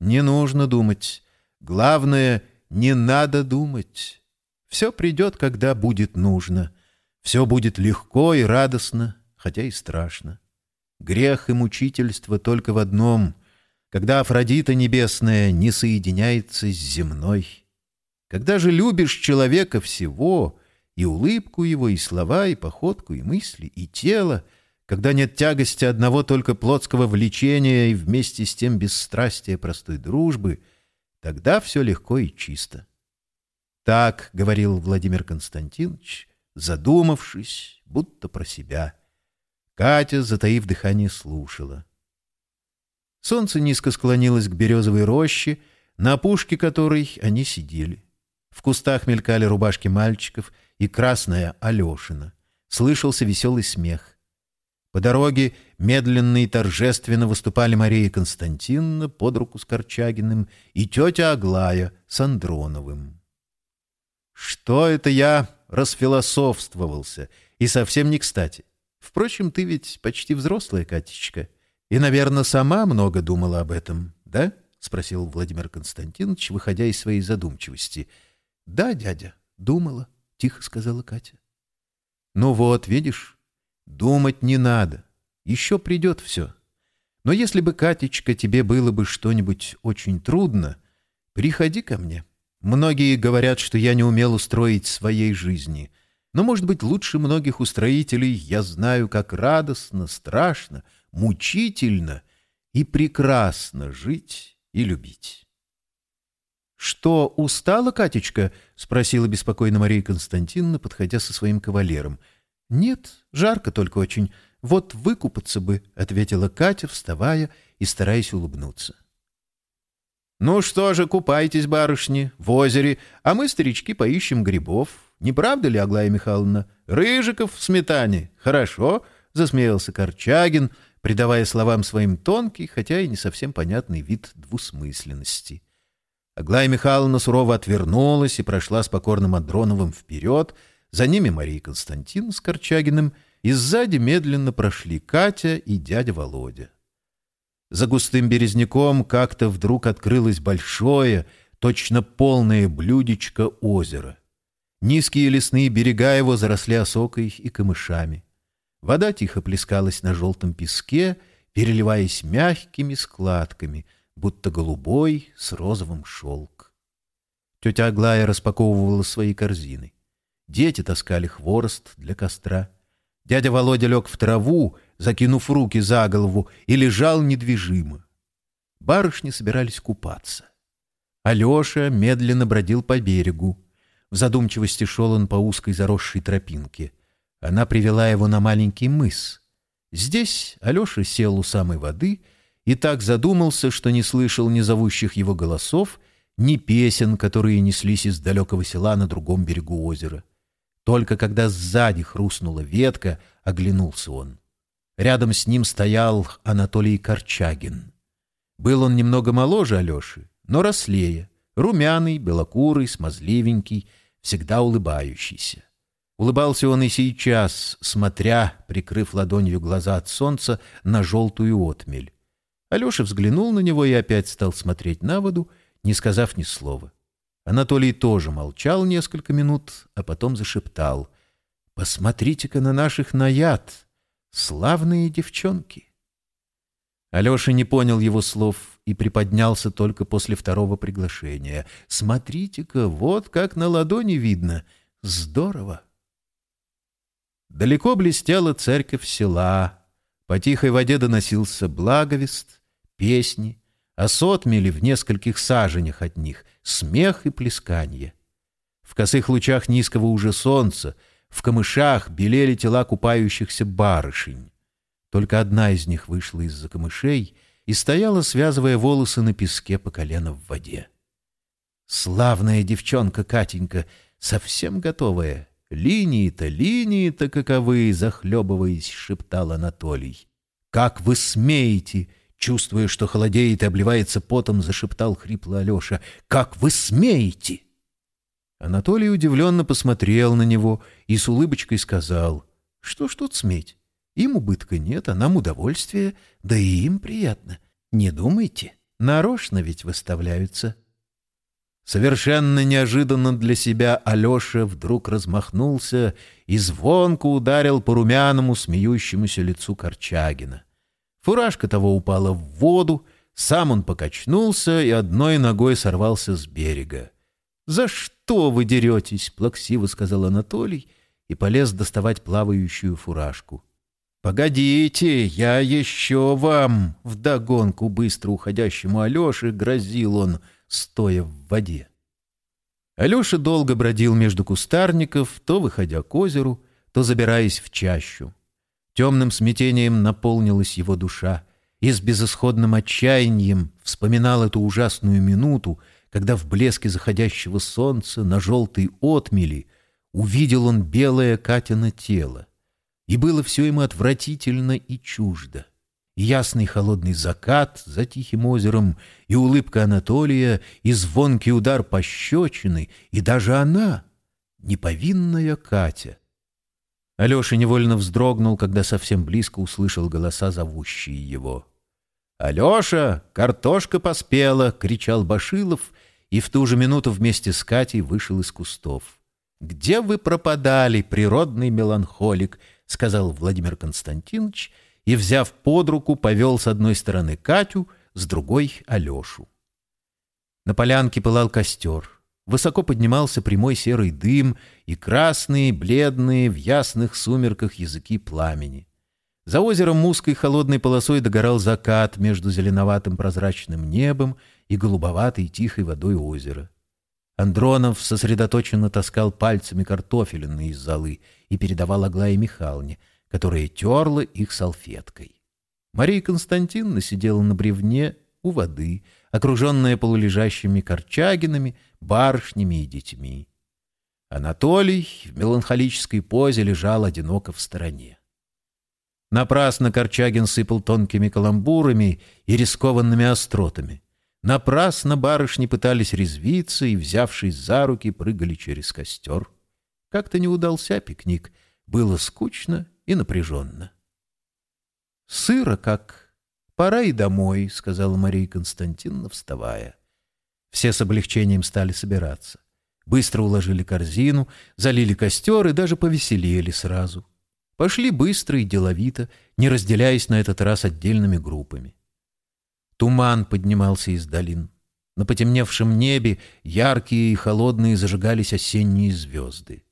«Не нужно думать. Главное, не надо думать. Все придет, когда будет нужно. Все будет легко и радостно, хотя и страшно. Грех и мучительство только в одном — когда Афродита Небесная не соединяется с земной». Когда же любишь человека всего, и улыбку его, и слова, и походку, и мысли, и тело, когда нет тягости одного только плотского влечения и вместе с тем бесстрастия простой дружбы, тогда все легко и чисто. Так говорил Владимир Константинович, задумавшись, будто про себя. Катя, затаив дыхание, слушала. Солнце низко склонилось к березовой роще, на опушке которой они сидели. В кустах мелькали рубашки мальчиков и красная Алешина. Слышался веселый смех. По дороге медленно и торжественно выступали Мария Константиновна под руку с Корчагиным и тетя Аглая с Андроновым. «Что это я расфилософствовался? И совсем не кстати. Впрочем, ты ведь почти взрослая, Катечка, и, наверное, сама много думала об этом, да?» — спросил Владимир Константинович, выходя из своей задумчивости —— Да, дядя, думала, — тихо сказала Катя. — Ну вот, видишь, думать не надо. Еще придет все. Но если бы, Катечка, тебе было бы что-нибудь очень трудно, приходи ко мне. Многие говорят, что я не умел устроить своей жизни. Но, может быть, лучше многих устроителей я знаю, как радостно, страшно, мучительно и прекрасно жить и любить. «Что, устала, Катечка?» — спросила беспокойно Мария Константиновна, подходя со своим кавалером. «Нет, жарко только очень. Вот выкупаться бы», — ответила Катя, вставая и стараясь улыбнуться. «Ну что же, купайтесь, барышни, в озере, а мы, старички, поищем грибов. Не правда ли, Аглая Михайловна? Рыжиков в сметане. Хорошо?» — засмеялся Корчагин, придавая словам своим тонкий, хотя и не совсем понятный вид двусмысленности. Аглая Михайловна сурово отвернулась и прошла с покорным Андроновым вперед, за ними Мария Константин с Корчагиным, и сзади медленно прошли Катя и дядя Володя. За густым березняком как-то вдруг открылось большое, точно полное блюдечко озера. Низкие лесные берега его заросли осокой и камышами. Вода тихо плескалась на желтом песке, переливаясь мягкими складками, будто голубой с розовым шелк. Тетя Аглая распаковывала свои корзины. Дети таскали хворост для костра. Дядя Володя лег в траву, закинув руки за голову, и лежал недвижимо. Барышни собирались купаться. Алеша медленно бродил по берегу. В задумчивости шел он по узкой заросшей тропинке. Она привела его на маленький мыс. Здесь Алеша сел у самой воды и так задумался, что не слышал ни зовущих его голосов, ни песен, которые неслись из далекого села на другом берегу озера. Только когда сзади хрустнула ветка, оглянулся он. Рядом с ним стоял Анатолий Корчагин. Был он немного моложе Алеши, но рослее, румяный, белокурый, смазливенький, всегда улыбающийся. Улыбался он и сейчас, смотря, прикрыв ладонью глаза от солнца, на желтую отмель. Алеша взглянул на него и опять стал смотреть на воду, не сказав ни слова. Анатолий тоже молчал несколько минут, а потом зашептал. «Посмотрите-ка на наших наяд! Славные девчонки!» Алеша не понял его слов и приподнялся только после второго приглашения. «Смотрите-ка, вот как на ладони видно! Здорово!» Далеко блестела церковь села. По тихой воде доносился благовест, песни, а сотмели в нескольких саженях от них смех и плесканье. В косых лучах низкого уже солнца, в камышах белели тела купающихся барышень. Только одна из них вышла из-за камышей и стояла, связывая волосы на песке по колено в воде. Славная девчонка Катенька, совсем готовая. Линии-то, линии-то каковы, захлебываясь, шептал Анатолий. Как вы смеете! Чувствуя, что холодеет и обливается потом, зашептал хрипло Алеша. «Как вы смеете?» Анатолий удивленно посмотрел на него и с улыбочкой сказал. «Что ж тут сметь? Им убытка нет, а нам удовольствие, да и им приятно. Не думайте, нарочно ведь выставляются». Совершенно неожиданно для себя Алеша вдруг размахнулся и звонко ударил по румяному смеющемуся лицу Корчагина. Фуражка того упала в воду, сам он покачнулся и одной ногой сорвался с берега. «За что вы деретесь?» — плаксиво сказал Анатолий и полез доставать плавающую фуражку. «Погодите, я еще вам!» — вдогонку быстро уходящему Алёше грозил он, стоя в воде. Алеша долго бродил между кустарников, то выходя к озеру, то забираясь в чащу. Темным смятением наполнилась его душа, и с безысходным отчаянием вспоминал эту ужасную минуту, когда в блеске заходящего солнца на желтой отмели увидел он белое Катина тело. И было все ему отвратительно и чуждо. И ясный холодный закат за тихим озером, и улыбка Анатолия, и звонкий удар пощечины, и даже она, неповинная Катя, Алеша невольно вздрогнул, когда совсем близко услышал голоса, зовущие его. «Алеша, картошка поспела!» — кричал Башилов, и в ту же минуту вместе с Катей вышел из кустов. «Где вы пропадали, природный меланхолик?» — сказал Владимир Константинович, и, взяв под руку, повел с одной стороны Катю, с другой — Алешу. На полянке пылал костер. Высоко поднимался прямой серый дым и красные, бледные, в ясных сумерках языки пламени. За озером узкой холодной полосой догорал закат между зеленоватым прозрачным небом и голубоватой тихой водой озера. Андронов сосредоточенно таскал пальцами картофелины из золы и передавал Аглае Михайловне, которая терла их салфеткой. Мария Константиновна сидела на бревне у воды, окруженная полулежащими корчагинами, барышнями и детьми. Анатолий в меланхолической позе лежал одиноко в стороне. Напрасно Корчагин сыпал тонкими каламбурами и рискованными остротами. Напрасно барышни пытались резвиться и, взявшись за руки, прыгали через костер. Как-то не удался пикник. Было скучно и напряженно. «Сыро как. Пора и домой», — сказала Мария Константиновна, вставая. Все с облегчением стали собираться. Быстро уложили корзину, залили костер и даже повеселели сразу. Пошли быстро и деловито, не разделяясь на этот раз отдельными группами. Туман поднимался из долин. На потемневшем небе яркие и холодные зажигались осенние звезды.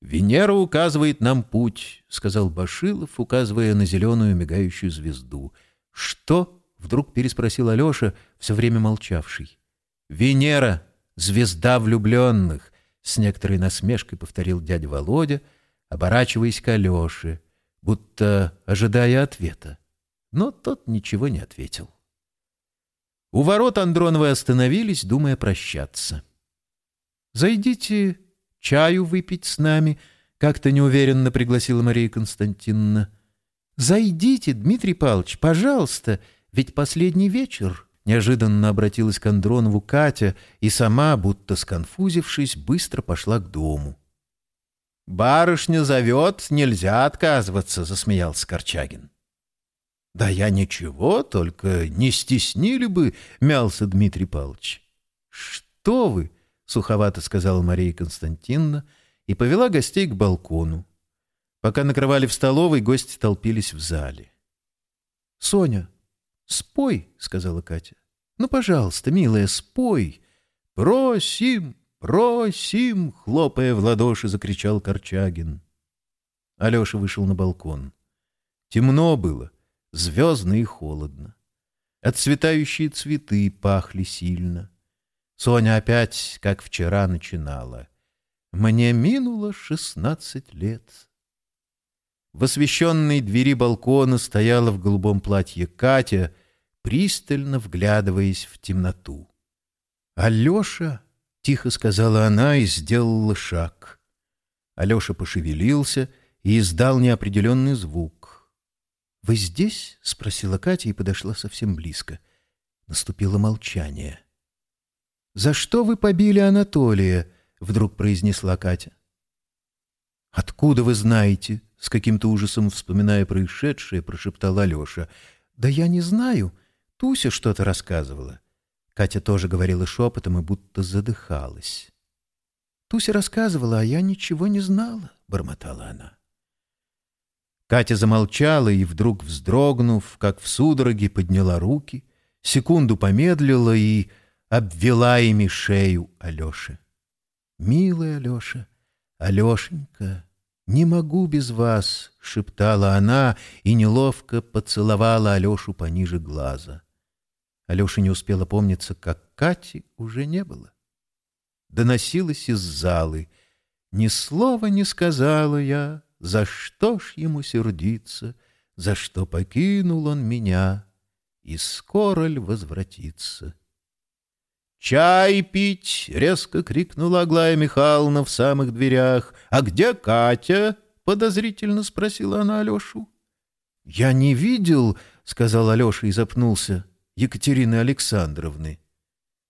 «Венера указывает нам путь», — сказал Башилов, указывая на зеленую мигающую звезду. «Что?» — вдруг переспросил Алеша, все время молчавший. «Венера, звезда влюбленных», — с некоторой насмешкой повторил дядя Володя, оборачиваясь к Алёше, будто ожидая ответа. Но тот ничего не ответил. У ворот Андроновы остановились, думая прощаться. «Зайдите чаю выпить с нами», — как-то неуверенно пригласила Мария Константиновна. «Зайдите, Дмитрий Павлович, пожалуйста, ведь последний вечер». Неожиданно обратилась к Андронову Катя и сама, будто сконфузившись, быстро пошла к дому. «Барышня зовет, нельзя отказываться», — засмеялся Корчагин. «Да я ничего, только не стеснили бы», — мялся Дмитрий Павлович. «Что вы?» — суховато сказала Мария Константиновна и повела гостей к балкону. Пока накрывали в столовой, гости толпились в зале. «Соня, спой», — сказала Катя. «Ну, пожалуйста, милая, спой». «Просим, просим!» — хлопая в ладоши, закричал Корчагин. Алеша вышел на балкон. Темно было — звездно и холодно. Отцветающие цветы пахли сильно. Соня опять, как вчера, начинала. «Мне минуло шестнадцать лет». В освещенной двери балкона стояла в голубом платье Катя, пристально вглядываясь в темноту. «Алеша!» — тихо сказала она и сделала шаг. Алеша пошевелился и издал неопределенный звук. «Вы здесь?» — спросила Катя и подошла совсем близко. Наступило молчание. «За что вы побили Анатолия?» — вдруг произнесла Катя. «Откуда вы знаете?» — с каким-то ужасом вспоминая происшедшее, прошептал Алеша. «Да я не знаю. Туся что-то рассказывала». Катя тоже говорила шепотом и будто задыхалась. «Туся рассказывала, а я ничего не знала», — бормотала она. Катя замолчала и, вдруг вздрогнув, как в судороге, подняла руки, секунду помедлила и обвела ими шею Алеши. «Милый Алеша, Алешенька, не могу без вас», — шептала она и неловко поцеловала Алешу пониже глаза. Алеша не успела помниться, как Кати уже не было. Доносилось из залы. «Ни слова не сказала я, за что ж ему сердиться, За что покинул он меня, И скоро ль возвратится? «Чай пить!» — резко крикнула Аглая Михайловна в самых дверях. «А где Катя?» — подозрительно спросила она Алешу. «Я не видел», — сказал Алеша и запнулся, — «Екатерины Александровны».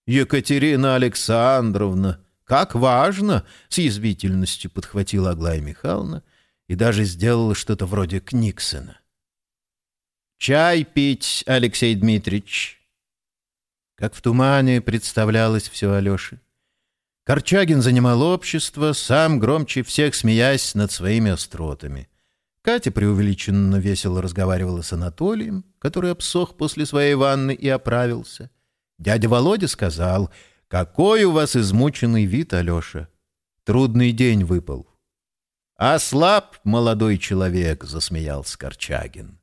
«Екатерина Александровна! Как важно!» — с язвительностью подхватила Аглая Михайловна и даже сделала что-то вроде Книксона. «Чай пить, Алексей Дмитриевич!» Как в тумане представлялось все Алёше. Корчагин занимал общество, сам громче всех смеясь над своими остротами. Катя преувеличенно весело разговаривала с Анатолием, который обсох после своей ванны и оправился. Дядя Володя сказал, «Какой у вас измученный вид, Алеша! Трудный день выпал. «Ослаб, молодой человек!» — засмеялся Корчагин.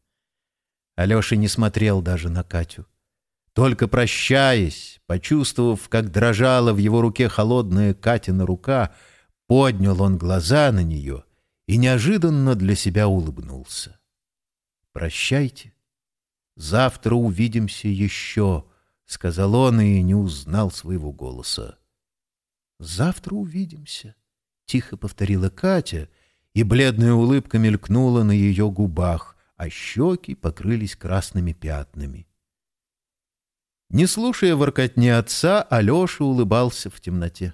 Алеша не смотрел даже на Катю. Только прощаясь, почувствовав, как дрожала в его руке холодная Катина рука, поднял он глаза на нее и неожиданно для себя улыбнулся. «Прощайте. Завтра увидимся еще, — сказал он и не узнал своего голоса. Завтра увидимся, — тихо повторила Катя, и бледная улыбка мелькнула на ее губах, а щеки покрылись красными пятнами. Не слушая воркотни отца, Алеша улыбался в темноте.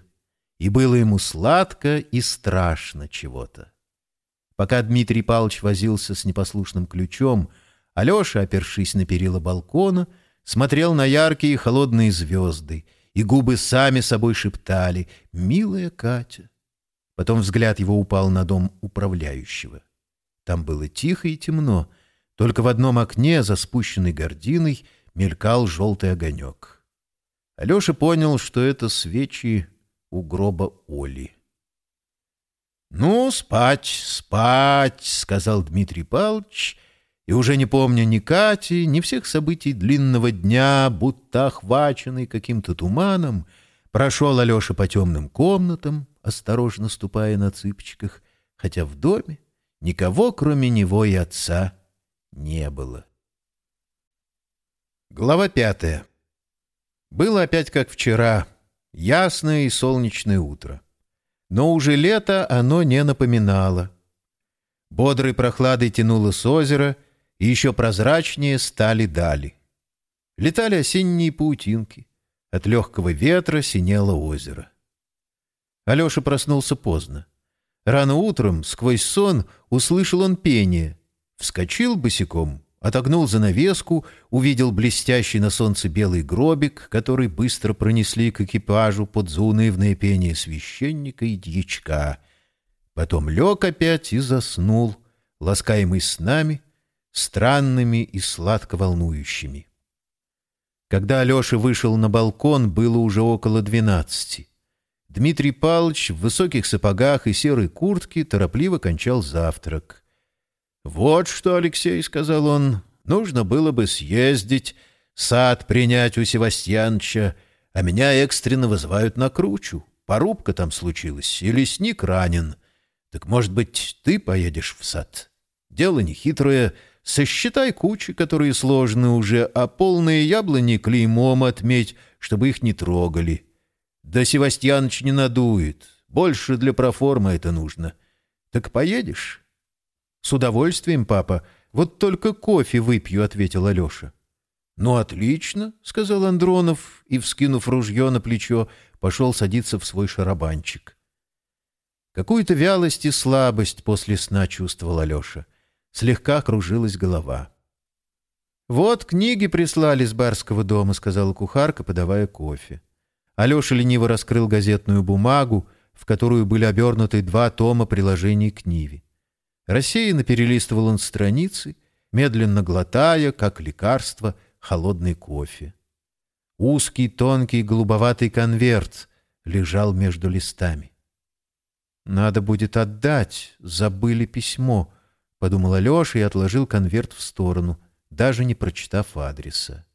И было ему сладко и страшно чего-то. Пока Дмитрий Павлович возился с непослушным ключом, Алеша, опершись на перила балкона, смотрел на яркие холодные звезды, и губы сами собой шептали «Милая Катя». Потом взгляд его упал на дом управляющего. Там было тихо и темно, только в одном окне за спущенной гординой мелькал желтый огонек. Алеша понял, что это свечи у гроба Оли. «Ну, спать, спать», — сказал Дмитрий Павлович, и уже не помня ни Кати, ни всех событий длинного дня, будто охваченный каким-то туманом, прошел Алеша по темным комнатам, осторожно ступая на цыпочках, хотя в доме никого, кроме него и отца, не было. Глава пятая. Было опять как вчера, ясное и солнечное утро но уже лето оно не напоминало. Бодрой прохладой тянуло с озера, и еще прозрачнее стали дали. Летали осенние паутинки. От легкого ветра синело озеро. Алеша проснулся поздно. Рано утром, сквозь сон, услышал он пение. Вскочил босиком, Отогнул занавеску, увидел блестящий на солнце белый гробик, который быстро пронесли к экипажу под заунывное пение священника и дьячка. Потом лег опять и заснул, ласкаемый снами, странными и сладко волнующими. Когда Алеша вышел на балкон, было уже около двенадцати. Дмитрий Павлович в высоких сапогах и серой куртке торопливо кончал завтрак. «Вот что, Алексей», — сказал он, — «нужно было бы съездить, сад принять у Севастьяновича, а меня экстренно вызывают на кручу. Порубка там случилась, и лесник ранен. Так, может быть, ты поедешь в сад? Дело нехитрое. Сосчитай кучи, которые сложны уже, а полные яблони клеймом отметь, чтобы их не трогали. Да Севастьяныч не надует. Больше для проформы это нужно. Так поедешь?» «С удовольствием, папа. Вот только кофе выпью», — ответил Алеша. «Ну, отлично», — сказал Андронов и, вскинув ружье на плечо, пошел садиться в свой шарабанчик. Какую-то вялость и слабость после сна чувствовал Алеша. Слегка кружилась голова. «Вот книги прислали с барского дома», — сказала кухарка, подавая кофе. Алеша лениво раскрыл газетную бумагу, в которую были обернуты два тома приложений к Ниве. Рассеянно перелистывал он страницы, медленно глотая, как лекарство, холодный кофе. Узкий, тонкий, голубоватый конверт лежал между листами. «Надо будет отдать, забыли письмо», — подумал Алеша и отложил конверт в сторону, даже не прочитав адреса.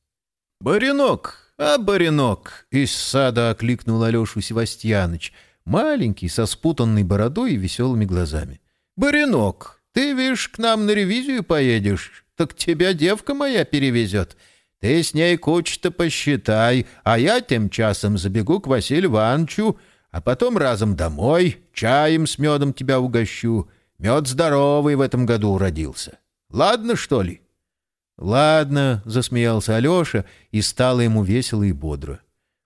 «Баринок! А, баринок!» — из сада окликнул Алешу Севастьяныч, маленький, со спутанной бородой и веселыми глазами. «Баринок, ты, видишь, к нам на ревизию поедешь, так тебя девка моя перевезет. Ты с ней куч-то посчитай, а я тем часом забегу к Василию Ивановичу, а потом разом домой, чаем с медом тебя угощу. Мед здоровый в этом году уродился. Ладно, что ли?» «Ладно», — засмеялся Алеша, и стало ему весело и бодро.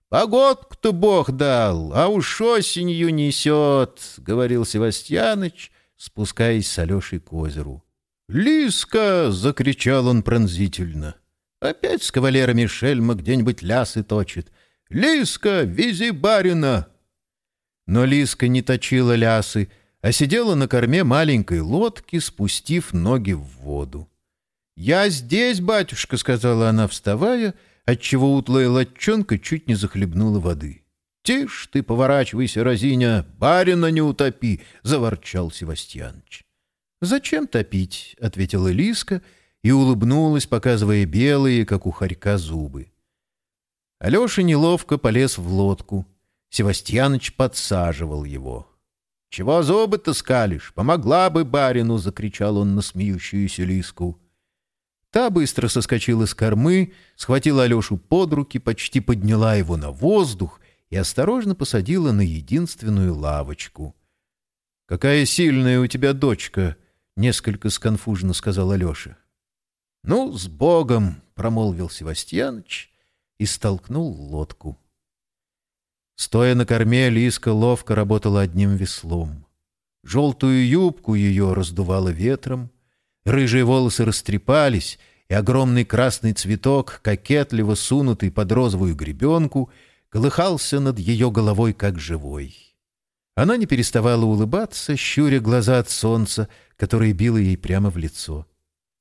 «Погодку-то Бог дал, а уж осенью несет», — говорил Севастьяныч, спускаясь с Алешей к озеру. «Лиска!» — закричал он пронзительно. «Опять с кавалерами шельма где-нибудь лясы точит. Лиска, вези барина!» Но Лиска не точила лясы, а сидела на корме маленькой лодки, спустив ноги в воду. «Я здесь, батюшка!» — сказала она, вставая, отчего утлая лодчонка чуть не захлебнула воды. «Тише ты, поворачивайся, разиня, барина не утопи!» — заворчал Севастьяныч. «Зачем топить?» — ответила Лиска и улыбнулась, показывая белые, как у хорька, зубы. Алеша неловко полез в лодку. Севастьяныч подсаживал его. «Чего зубы-то скалишь? Помогла бы барину!» — закричал он на смеющуюся Лиску. Та быстро соскочила с кормы, схватила Алешу под руки, почти подняла его на воздух и осторожно посадила на единственную лавочку. «Какая сильная у тебя дочка!» — несколько сконфуженно сказал Алеша. «Ну, с Богом!» — промолвил Севастьяныч и столкнул лодку. Стоя на корме, Лиска ловко работала одним веслом. Желтую юбку ее раздувало ветром, рыжие волосы растрепались, и огромный красный цветок, кокетливо сунутый под розовую гребенку, колыхался над ее головой, как живой. Она не переставала улыбаться, щуря глаза от солнца, которое било ей прямо в лицо.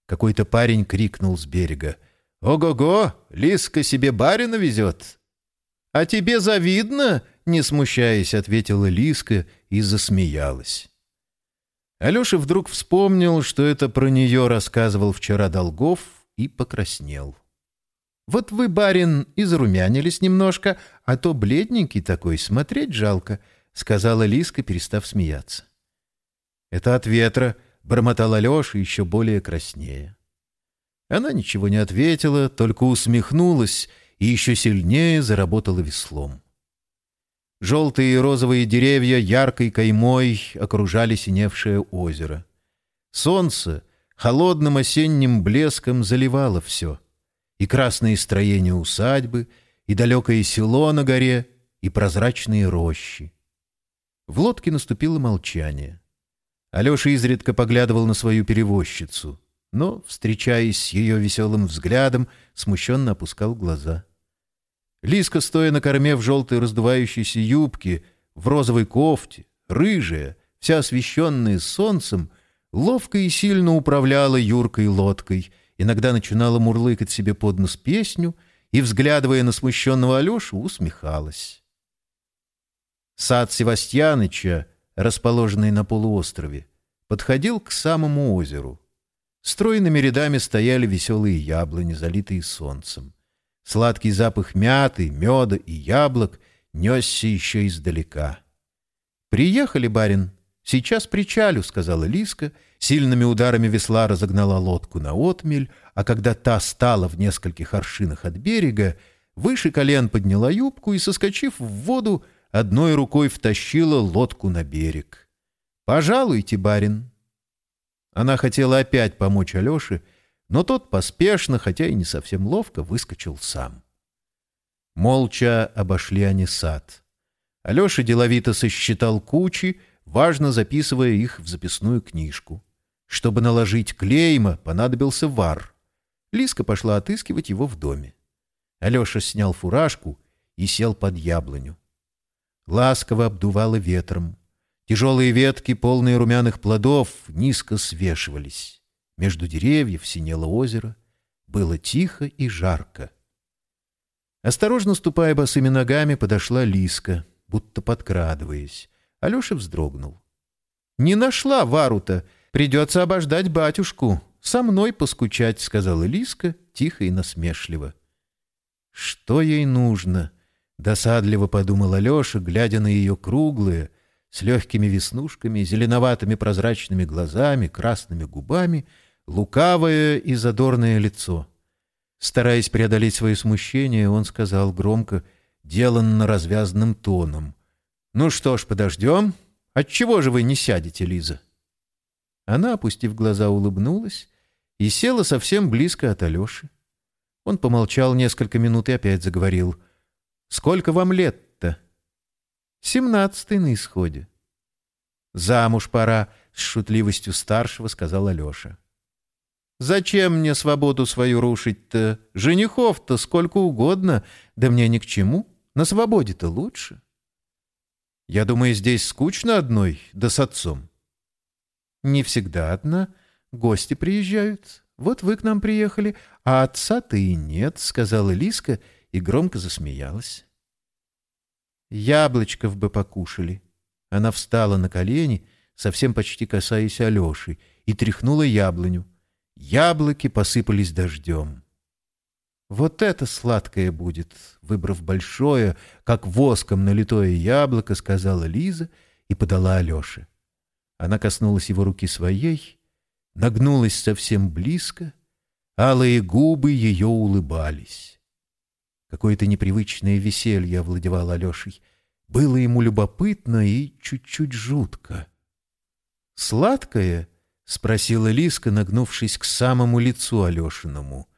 Какой-то парень крикнул с берега. «Ого-го! Лиска себе барина везет!» «А тебе завидно?» — не смущаясь, ответила Лиска и засмеялась. Алеша вдруг вспомнил, что это про нее рассказывал вчера Долгов, и покраснел. «Вот вы, барин, изрумянились немножко, а то бледненький такой, смотреть жалко», — сказала Лиска, перестав смеяться. «Это от ветра», — бормотал Алеша еще более краснее. Она ничего не ответила, только усмехнулась и еще сильнее заработала веслом. Желтые и розовые деревья яркой каймой окружали синевшее озеро. Солнце холодным осенним блеском заливало все. И красные строения усадьбы, и далекое село на горе, и прозрачные рощи. В лодке наступило молчание. Алеша изредка поглядывал на свою перевозчицу, но, встречаясь с ее веселым взглядом, смущенно опускал глаза — Лиска, стоя на корме в желтой раздувающейся юбке, в розовой кофте, рыжая, вся освещенная солнцем, ловко и сильно управляла юркой лодкой, иногда начинала мурлыкать себе под нос песню и, взглядывая на смущенного Алешу, усмехалась. Сад Севастьяныча, расположенный на полуострове, подходил к самому озеру. Стройными рядами стояли веселые яблони, залитые солнцем. Сладкий запах мяты, меда и яблок несся еще издалека. «Приехали, барин. Сейчас причалю», — сказала Лиска. Сильными ударами весла разогнала лодку на отмель, а когда та стала в нескольких аршинах от берега, выше колен подняла юбку и, соскочив в воду, одной рукой втащила лодку на берег. «Пожалуйте, барин». Она хотела опять помочь Алёше, но тот поспешно, хотя и не совсем ловко, выскочил сам. Молча обошли они сад. Алеша деловито сосчитал кучи, важно записывая их в записную книжку. Чтобы наложить клейма, понадобился вар. Лиска пошла отыскивать его в доме. Алеша снял фуражку и сел под яблоню. Ласково обдувало ветром. Тяжелые ветки, полные румяных плодов, низко свешивались. Между деревьев синело озеро. Было тихо и жарко. Осторожно ступая босыми ногами, подошла Лиска, будто подкрадываясь. Алеша вздрогнул. «Не нашла Варута. Придется обождать батюшку. Со мной поскучать», — сказала Лиска, тихо и насмешливо. «Что ей нужно?» — досадливо подумал Алеша, глядя на ее круглые, с легкими веснушками, зеленоватыми прозрачными глазами, красными губами — лукавое и задорное лицо. Стараясь преодолеть свое смущение, он сказал громко, деланно развязанным тоном. «Ну что ж, подождем. Отчего же вы не сядете, Лиза?» Она, опустив глаза, улыбнулась и села совсем близко от Алеши. Он помолчал несколько минут и опять заговорил. «Сколько вам лет-то?» «Семнадцатый на исходе». «Замуж пора», — с шутливостью старшего сказал Алеша. Зачем мне свободу свою рушить-то? Женихов-то сколько угодно, да мне ни к чему. На свободе-то лучше. Я думаю, здесь скучно одной, да с отцом. Не всегда одна. Гости приезжают. Вот вы к нам приехали, а отца-то и нет, — сказала Лиска и громко засмеялась. Яблочков бы покушали. Она встала на колени, совсем почти касаясь Алеши, и тряхнула яблоню. Яблоки посыпались дождем. «Вот это сладкое будет!» Выбрав большое, как воском налитое яблоко, сказала Лиза и подала Алёше. Она коснулась его руки своей, нагнулась совсем близко, Алые губы ее улыбались. Какое-то непривычное веселье овладевало Алешей. Было ему любопытно и чуть-чуть жутко. «Сладкое?» — спросила Лиска, нагнувшись к самому лицу Алешиному.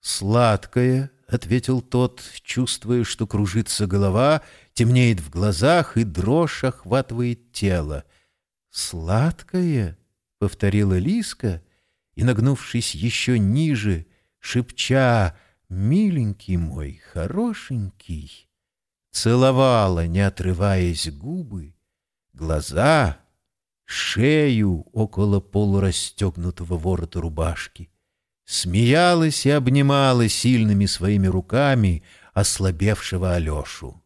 «Сладкое», — ответил тот, чувствуя, что кружится голова, темнеет в глазах и дрожь охватывает тело. «Сладкое?» — повторила Лиска, и, нагнувшись еще ниже, шепча «Миленький мой, хорошенький», целовала, не отрываясь губы, глаза, шею около полурастегнутого ворота рубашки, смеялась и обнимала сильными своими руками ослабевшего Алешу.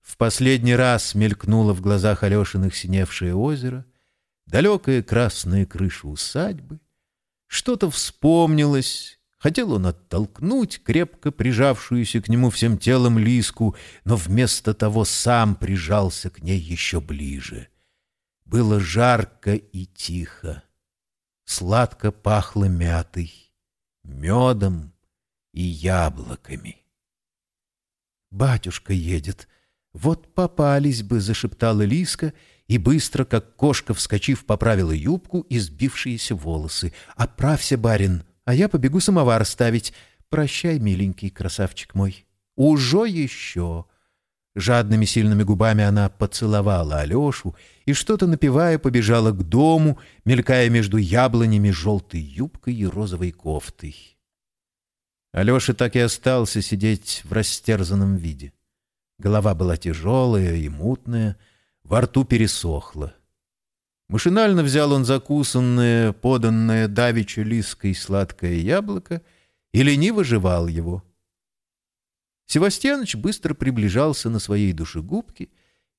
В последний раз мелькнуло в глазах Алешиных синевшее озеро, далекая красная крыша усадьбы. Что-то вспомнилось, хотел он оттолкнуть крепко прижавшуюся к нему всем телом Лиску, но вместо того сам прижался к ней еще ближе. Было жарко и тихо. Сладко пахло мятой, медом и яблоками. «Батюшка едет», «Вот попались бы», — зашептала Лиска, и быстро, как кошка, вскочив, поправила юбку и сбившиеся волосы. «Оправься, барин, а я побегу самовар ставить. Прощай, миленький красавчик мой. Уже еще!» Жадными сильными губами она поцеловала Алешу и, что-то напевая, побежала к дому, мелькая между яблонями желтой юбкой и розовой кофтой. Алеша так и остался сидеть в растерзанном виде. Голова была тяжелая и мутная, во рту пересохло. Машинально взял он закусанное, поданное давичу лиской сладкое яблоко и лениво жевал его. Севастьяныч быстро приближался на своей душегубке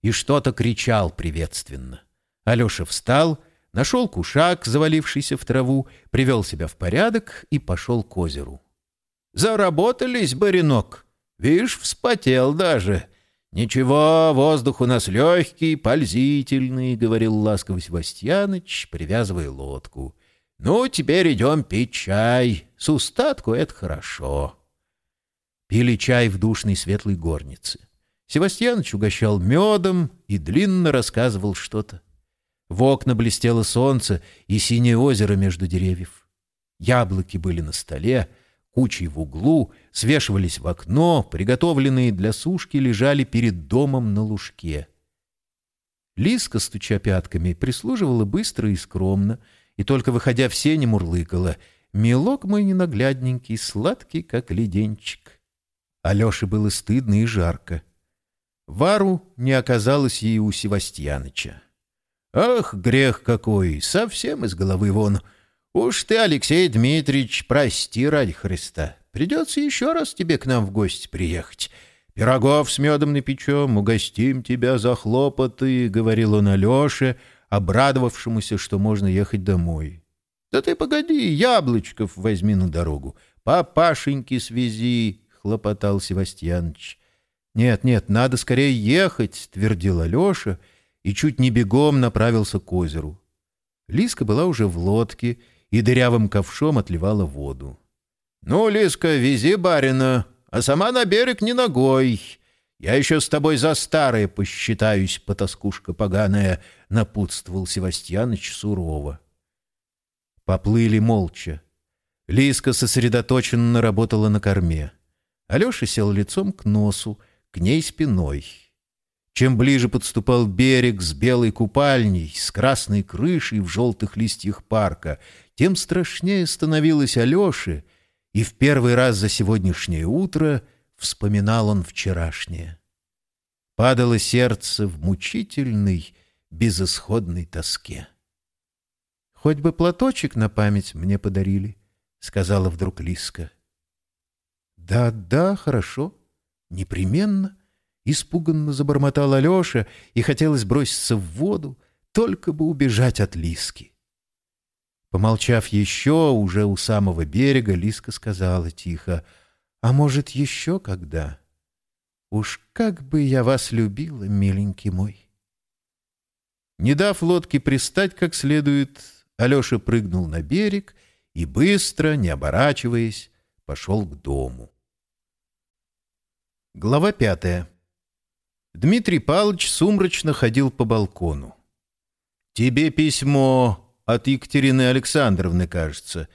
и что-то кричал приветственно. Алеша встал, нашел кушак, завалившийся в траву, привел себя в порядок и пошел к озеру. «Заработались, баринок! Вишь, вспотел даже!» «Ничего, воздух у нас легкий, пользительный», — говорил ласковый Севастьяныч, привязывая лодку. «Ну, теперь идем пить чай. С устатку это хорошо». Пили чай в душной светлой горнице. Севастьяныч угощал медом и длинно рассказывал что-то. В окна блестело солнце и синее озеро между деревьев. Яблоки были на столе — кучей в углу, свешивались в окно, приготовленные для сушки лежали перед домом на лужке. Лиска, стуча пятками, прислуживала быстро и скромно, и только выходя в сене мурлыкала. «Милок мой ненаглядненький, сладкий, как леденчик». Алёше было стыдно и жарко. Вару не оказалось ей у Севастьяныча. «Ах, грех какой! Совсем из головы вон!» Уж ты, Алексей Дмитриевич, прости ради Христа. Придется еще раз тебе к нам в гости приехать. Пирогов с медом напечем, угостим тебя за хлопоты, — говорил он Алёше, обрадовавшемуся, что можно ехать домой. Да ты погоди, яблочков возьми на дорогу. Папашеньки свези, — хлопотал Севастьяныч. Нет, нет, надо скорее ехать, — твердил Алёша, и чуть не бегом направился к озеру. Лиска была уже в лодке, — и дырявым ковшом отливала воду. «Ну, Лиска, вези барина, а сама на берег не ногой. Я еще с тобой за старое посчитаюсь, потаскушка поганая», — напутствовал Севастьяныч сурово. Поплыли молча. Лиска сосредоточенно работала на корме. Алеша сел лицом к носу, к ней спиной. Чем ближе подступал берег с белой купальней, с красной крышей в желтых листьях парка, тем страшнее становилось Алёше, и в первый раз за сегодняшнее утро вспоминал он вчерашнее. Падало сердце в мучительной, безысходной тоске. «Хоть бы платочек на память мне подарили», — сказала вдруг Лиска. «Да, да, хорошо, непременно», Испуганно забормотал Алеша, и хотелось броситься в воду, только бы убежать от Лиски. Помолчав еще, уже у самого берега, Лиска сказала тихо, «А может, еще когда? Уж как бы я вас любила, миленький мой!» Не дав лодке пристать как следует, Алеша прыгнул на берег и быстро, не оборачиваясь, пошел к дому. Глава пятая. Дмитрий Павлович сумрачно ходил по балкону. «Тебе письмо от Екатерины Александровны, кажется.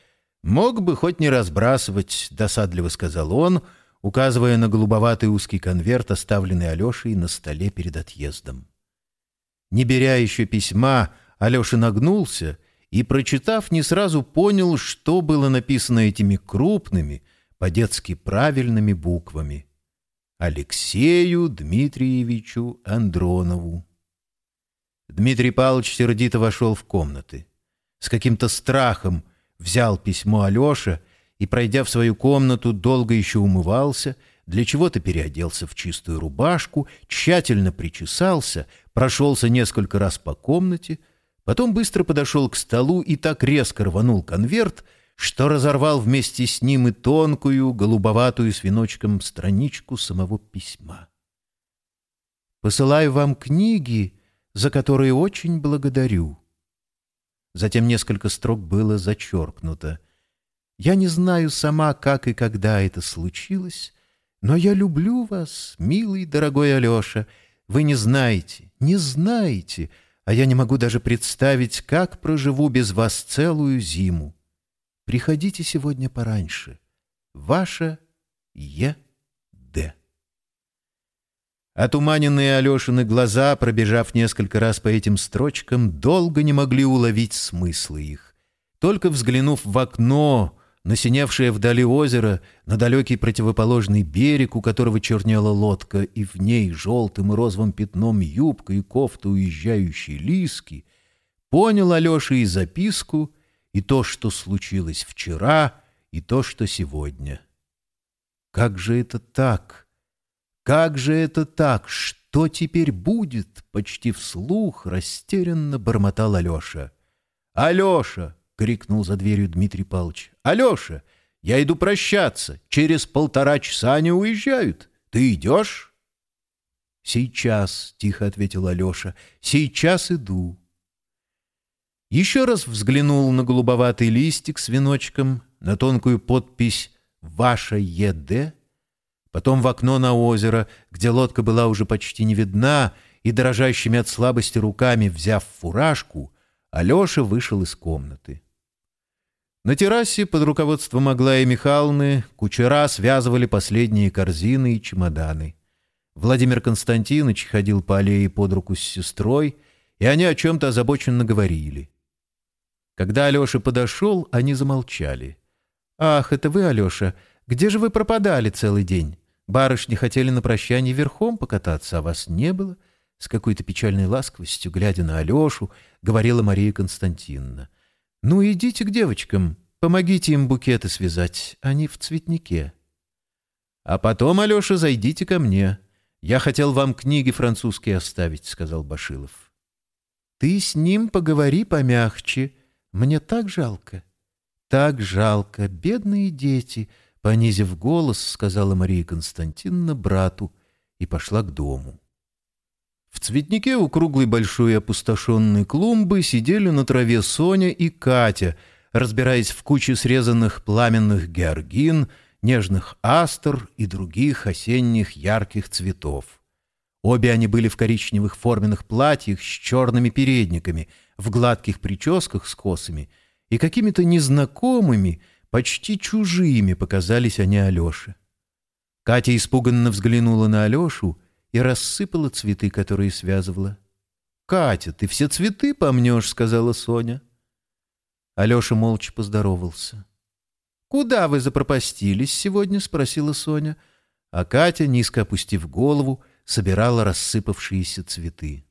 Мог бы хоть не разбрасывать», — досадливо сказал он, указывая на голубоватый узкий конверт, оставленный Алешей на столе перед отъездом. Не беря еще письма, Алеша нагнулся и, прочитав, не сразу понял, что было написано этими крупными, по-детски правильными буквами. Алексею Дмитриевичу Андронову. Дмитрий Павлович сердито вошел в комнаты. С каким-то страхом взял письмо Алеша и, пройдя в свою комнату, долго еще умывался, для чего-то переоделся в чистую рубашку, тщательно причесался, прошелся несколько раз по комнате, потом быстро подошел к столу и так резко рванул конверт, что разорвал вместе с ним и тонкую, голубоватую с веночком страничку самого письма. «Посылаю вам книги, за которые очень благодарю». Затем несколько строк было зачеркнуто. «Я не знаю сама, как и когда это случилось, но я люблю вас, милый, дорогой Алеша. Вы не знаете, не знаете, а я не могу даже представить, как проживу без вас целую зиму. Приходите сегодня пораньше. Ваша Е.Д. Отуманенные Алешины глаза, пробежав несколько раз по этим строчкам, долго не могли уловить смыслы их. Только взглянув в окно, насинявшее вдали озеро, на далекий противоположный берег, у которого чернела лодка, и в ней желтым и розовым пятном юбка и кофта уезжающей лиски, понял Алеша и записку, и то, что случилось вчера, и то, что сегодня. Как же это так? Как же это так? Что теперь будет? Почти вслух растерянно бормотал Алеша. «Алеша!» — крикнул за дверью Дмитрий Павлович. «Алеша, я иду прощаться. Через полтора часа они уезжают. Ты идешь?» «Сейчас», — тихо ответил Алеша, — «сейчас иду». Еще раз взглянул на голубоватый листик с веночком, на тонкую подпись «Ваша ЕД», потом в окно на озеро, где лодка была уже почти не видна, и дрожащими от слабости руками, взяв фуражку, Алеша вышел из комнаты. На террасе под руководством Аглаи Михайловны кучера связывали последние корзины и чемоданы. Владимир Константинович ходил по аллее под руку с сестрой, и они о чем-то озабоченно говорили. Когда Алеша подошел, они замолчали. «Ах, это вы, Алеша! Где же вы пропадали целый день? Барышни хотели на прощание верхом покататься, а вас не было?» С какой-то печальной ласковостью, глядя на Алешу, говорила Мария Константиновна. «Ну, идите к девочкам, помогите им букеты связать, они в цветнике». «А потом, Алеша, зайдите ко мне. Я хотел вам книги французские оставить», — сказал Башилов. «Ты с ним поговори помягче», мне так жалко, так жалко, бедные дети, понизив голос, сказала Мария Константиновна брату и пошла к дому. В цветнике у круглой большой опустошенной клумбы сидели на траве Соня и Катя, разбираясь в куче срезанных пламенных георгин, нежных астр и других осенних ярких цветов. Обе они были в коричневых форменных платьях с черными передниками — в гладких прическах с косами, и какими-то незнакомыми, почти чужими показались они Алёше. Катя испуганно взглянула на Алёшу и рассыпала цветы, которые связывала. «Катя, ты все цветы помнешь», — сказала Соня. Алёша молча поздоровался. «Куда вы запропастились сегодня?» — спросила Соня. А Катя, низко опустив голову, собирала рассыпавшиеся цветы.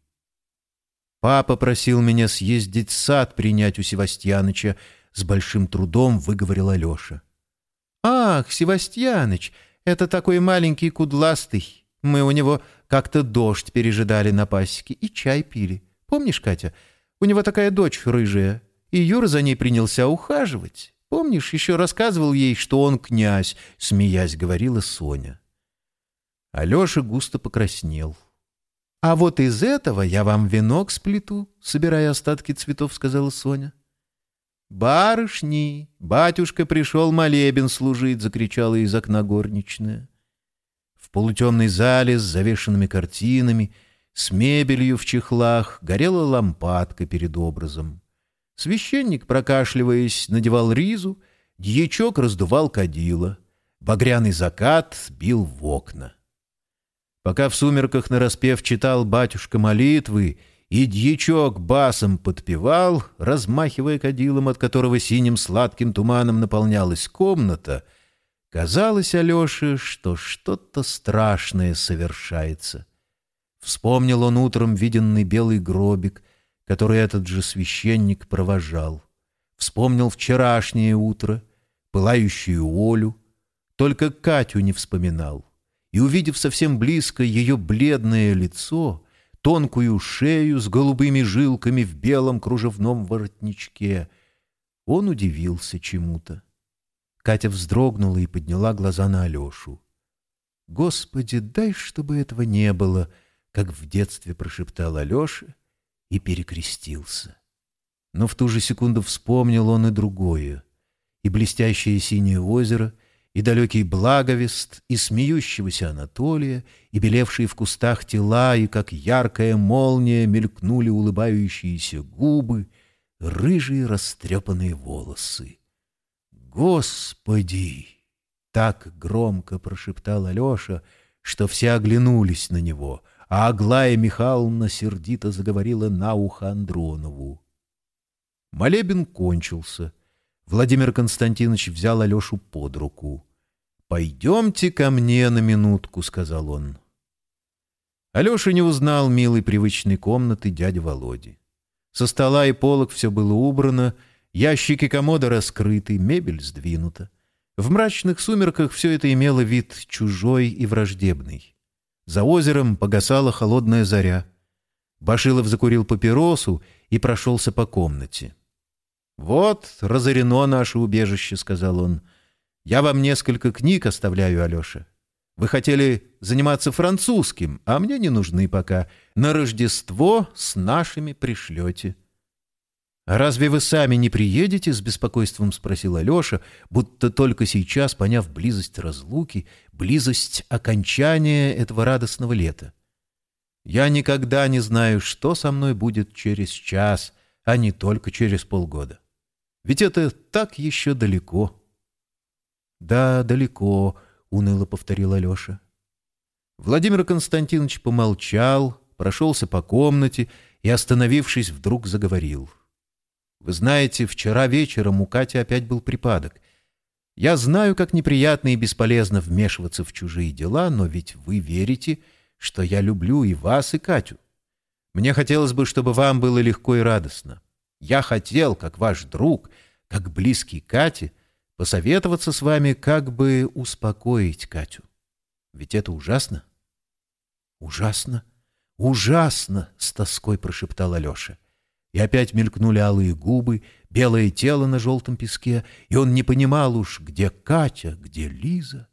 Папа просил меня съездить в сад принять у Севастьяныча. С большим трудом выговорил Алеша. «Ах, Севастьяныч, это такой маленький кудластый. Мы у него как-то дождь пережидали на пасеке и чай пили. Помнишь, Катя? У него такая дочь рыжая, и Юра за ней принялся ухаживать. Помнишь, еще рассказывал ей, что он князь, смеясь, говорила Соня. Алеша густо покраснел. «А вот из этого я вам венок сплету», — собирая остатки цветов, сказала Соня. «Барышни! Батюшка пришел молебен служить!» — закричала из окна горничная. В полутемной зале с завешенными картинами, с мебелью в чехлах, горела лампадка перед образом. Священник, прокашливаясь, надевал ризу, дьячок раздувал кадила. Багряный закат бил в окна. Пока в сумерках нараспев читал батюшка молитвы, и дьячок басом подпевал, размахивая кадилом, от которого синим сладким туманом наполнялась комната, казалось Алёше, что что-то страшное совершается. Вспомнил он утром виденный белый гробик, который этот же священник провожал. Вспомнил вчерашнее утро, пылающую Олю, только Катю не вспоминал. И, увидев совсем близко ее бледное лицо, тонкую шею с голубыми жилками в белом кружевном воротничке, он удивился чему-то. Катя вздрогнула и подняла глаза на Алешу. «Господи, дай, чтобы этого не было!» как в детстве прошептал Алеша и перекрестился. Но в ту же секунду вспомнил он и другое. И блестящее синее озеро, и далекий благовест, и смеющегося Анатолия, и белевшие в кустах тела, и как яркая молния мелькнули улыбающиеся губы, рыжие растрепанные волосы. «Господи!» — так громко прошептал Алеша, что все оглянулись на него — а Аглая Михайловна сердито заговорила на ухо Андронову. Молебен кончился. Владимир Константинович взял Алешу под руку. «Пойдемте ко мне на минутку», — сказал он. Алеша не узнал милой привычной комнаты дяди Володи. Со стола и полок все было убрано, ящики комода раскрыты, мебель сдвинута. В мрачных сумерках все это имело вид чужой и враждебный. За озером погасала холодная заря. Башилов закурил папиросу и прошелся по комнате. «Вот, разорено наше убежище», — сказал он. «Я вам несколько книг оставляю, Алеша. Вы хотели заниматься французским, а мне не нужны пока. На Рождество с нашими пришлете». «А разве вы сами не приедете?» — с беспокойством спросил Алеша, будто только сейчас, поняв близость разлуки, близость окончания этого радостного лета. «Я никогда не знаю, что со мной будет через час, а не только через полгода. Ведь это так еще далеко». «Да, далеко», — уныло повторил Алеша. Владимир Константинович помолчал, прошелся по комнате и, остановившись, вдруг заговорил — вы знаете, вчера вечером у Кати опять был припадок. Я знаю, как неприятно и бесполезно вмешиваться в чужие дела, но ведь вы верите, что я люблю и вас, и Катю. Мне хотелось бы, чтобы вам было легко и радостно. Я хотел, как ваш друг, как близкий Кате, посоветоваться с вами, как бы успокоить Катю. Ведь это ужасно. Ужасно, ужасно, с тоской прошептал Алеша и опять мелькнули алые губы, белое тело на желтом песке, и он не понимал уж, где Катя, где Лиза.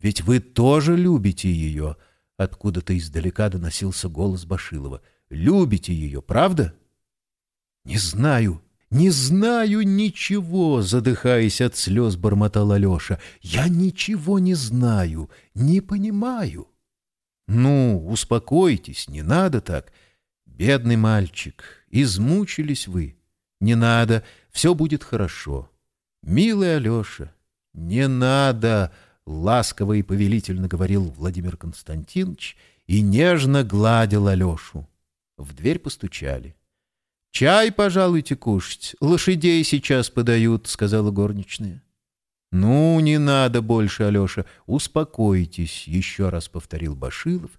«Ведь вы тоже любите ее!» — откуда-то издалека доносился голос Башилова. «Любите ее, правда?» «Не знаю, не знаю ничего!» — задыхаясь от слез, бормотал Алеша. «Я ничего не знаю, не понимаю!» «Ну, успокойтесь, не надо так!» «Бедный мальчик, измучились вы. Не надо, все будет хорошо. Милый Алеша, не надо!» — ласково и повелительно говорил Владимир Константинович и нежно гладил Алешу. В дверь постучали. «Чай, пожалуйте, кушать. Лошадей сейчас подают», — сказала горничная. «Ну, не надо больше, Алеша. Успокойтесь», — еще раз повторил Башилов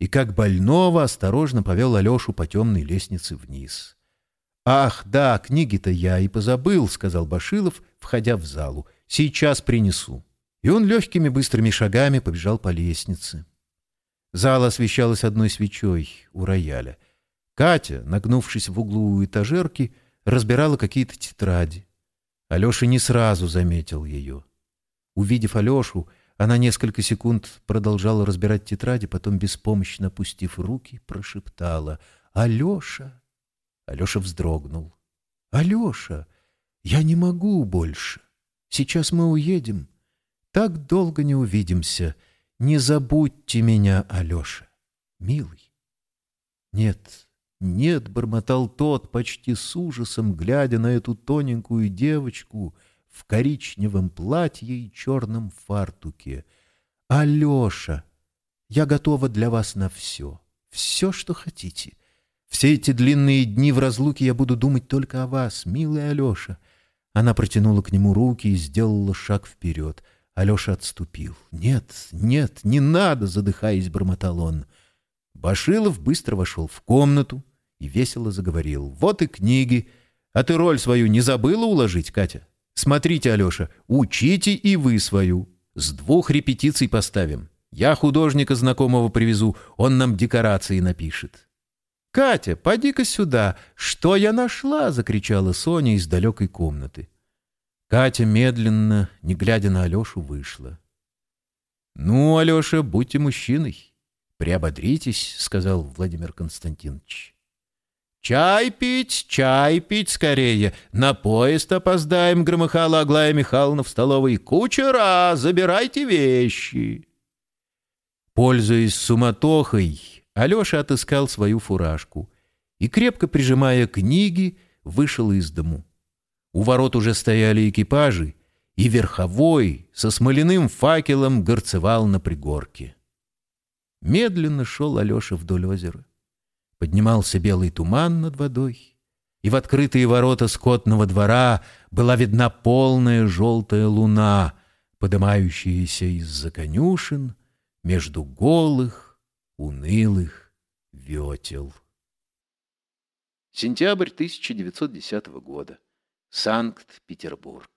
и как больного осторожно повел Алешу по темной лестнице вниз. «Ах, да, книги-то я и позабыл», — сказал Башилов, входя в залу. «Сейчас принесу». И он легкими быстрыми шагами побежал по лестнице. Зал освещалась одной свечой у рояля. Катя, нагнувшись в углу у этажерки, разбирала какие-то тетради. Алеша не сразу заметил ее. Увидев Алешу, она несколько секунд продолжала разбирать тетради, потом, беспомощно опустив руки, прошептала «Алеша!». Алеша вздрогнул. «Алеша! Я не могу больше. Сейчас мы уедем. Так долго не увидимся. Не забудьте меня, Алеша, милый. Нет, нет, бормотал тот, почти с ужасом, глядя на эту тоненькую девочку в коричневом платье и черном фартуке. Алеша, я готова для вас на все, все, что хотите. Все эти длинные дни в разлуке я буду думать только о вас, милый Алеша. Она протянула к нему руки и сделала шаг вперед. Алеша отступил. «Нет, нет, не надо!» — задыхаясь, бормотал он. Башилов быстро вошел в комнату и весело заговорил. «Вот и книги. А ты роль свою не забыла уложить, Катя? Смотрите, Алеша, учите и вы свою. С двух репетиций поставим. Я художника знакомого привезу, он нам декорации напишет». «Катя, поди-ка сюда! Что я нашла?» — закричала Соня из далекой комнаты. Катя медленно, не глядя на Алешу, вышла. «Ну, Алеша, будьте мужчиной. Приободритесь», — сказал Владимир Константинович. «Чай пить, чай пить скорее! На поезд опоздаем!» — громыхала Аглая Михайловна в столовой. «Кучера, забирайте вещи!» Пользуясь суматохой, Алеша отыскал свою фуражку и, крепко прижимая книги, вышел из дому. У ворот уже стояли экипажи, и верховой со смоляным факелом горцевал на пригорке. Медленно шел Алеша вдоль озера. Поднимался белый туман над водой, и в открытые ворота скотного двора была видна полная желтая луна, подымающаяся из-за конюшен между голых, унылых ветел. Сентябрь 1910 года. Санкт-Петербург.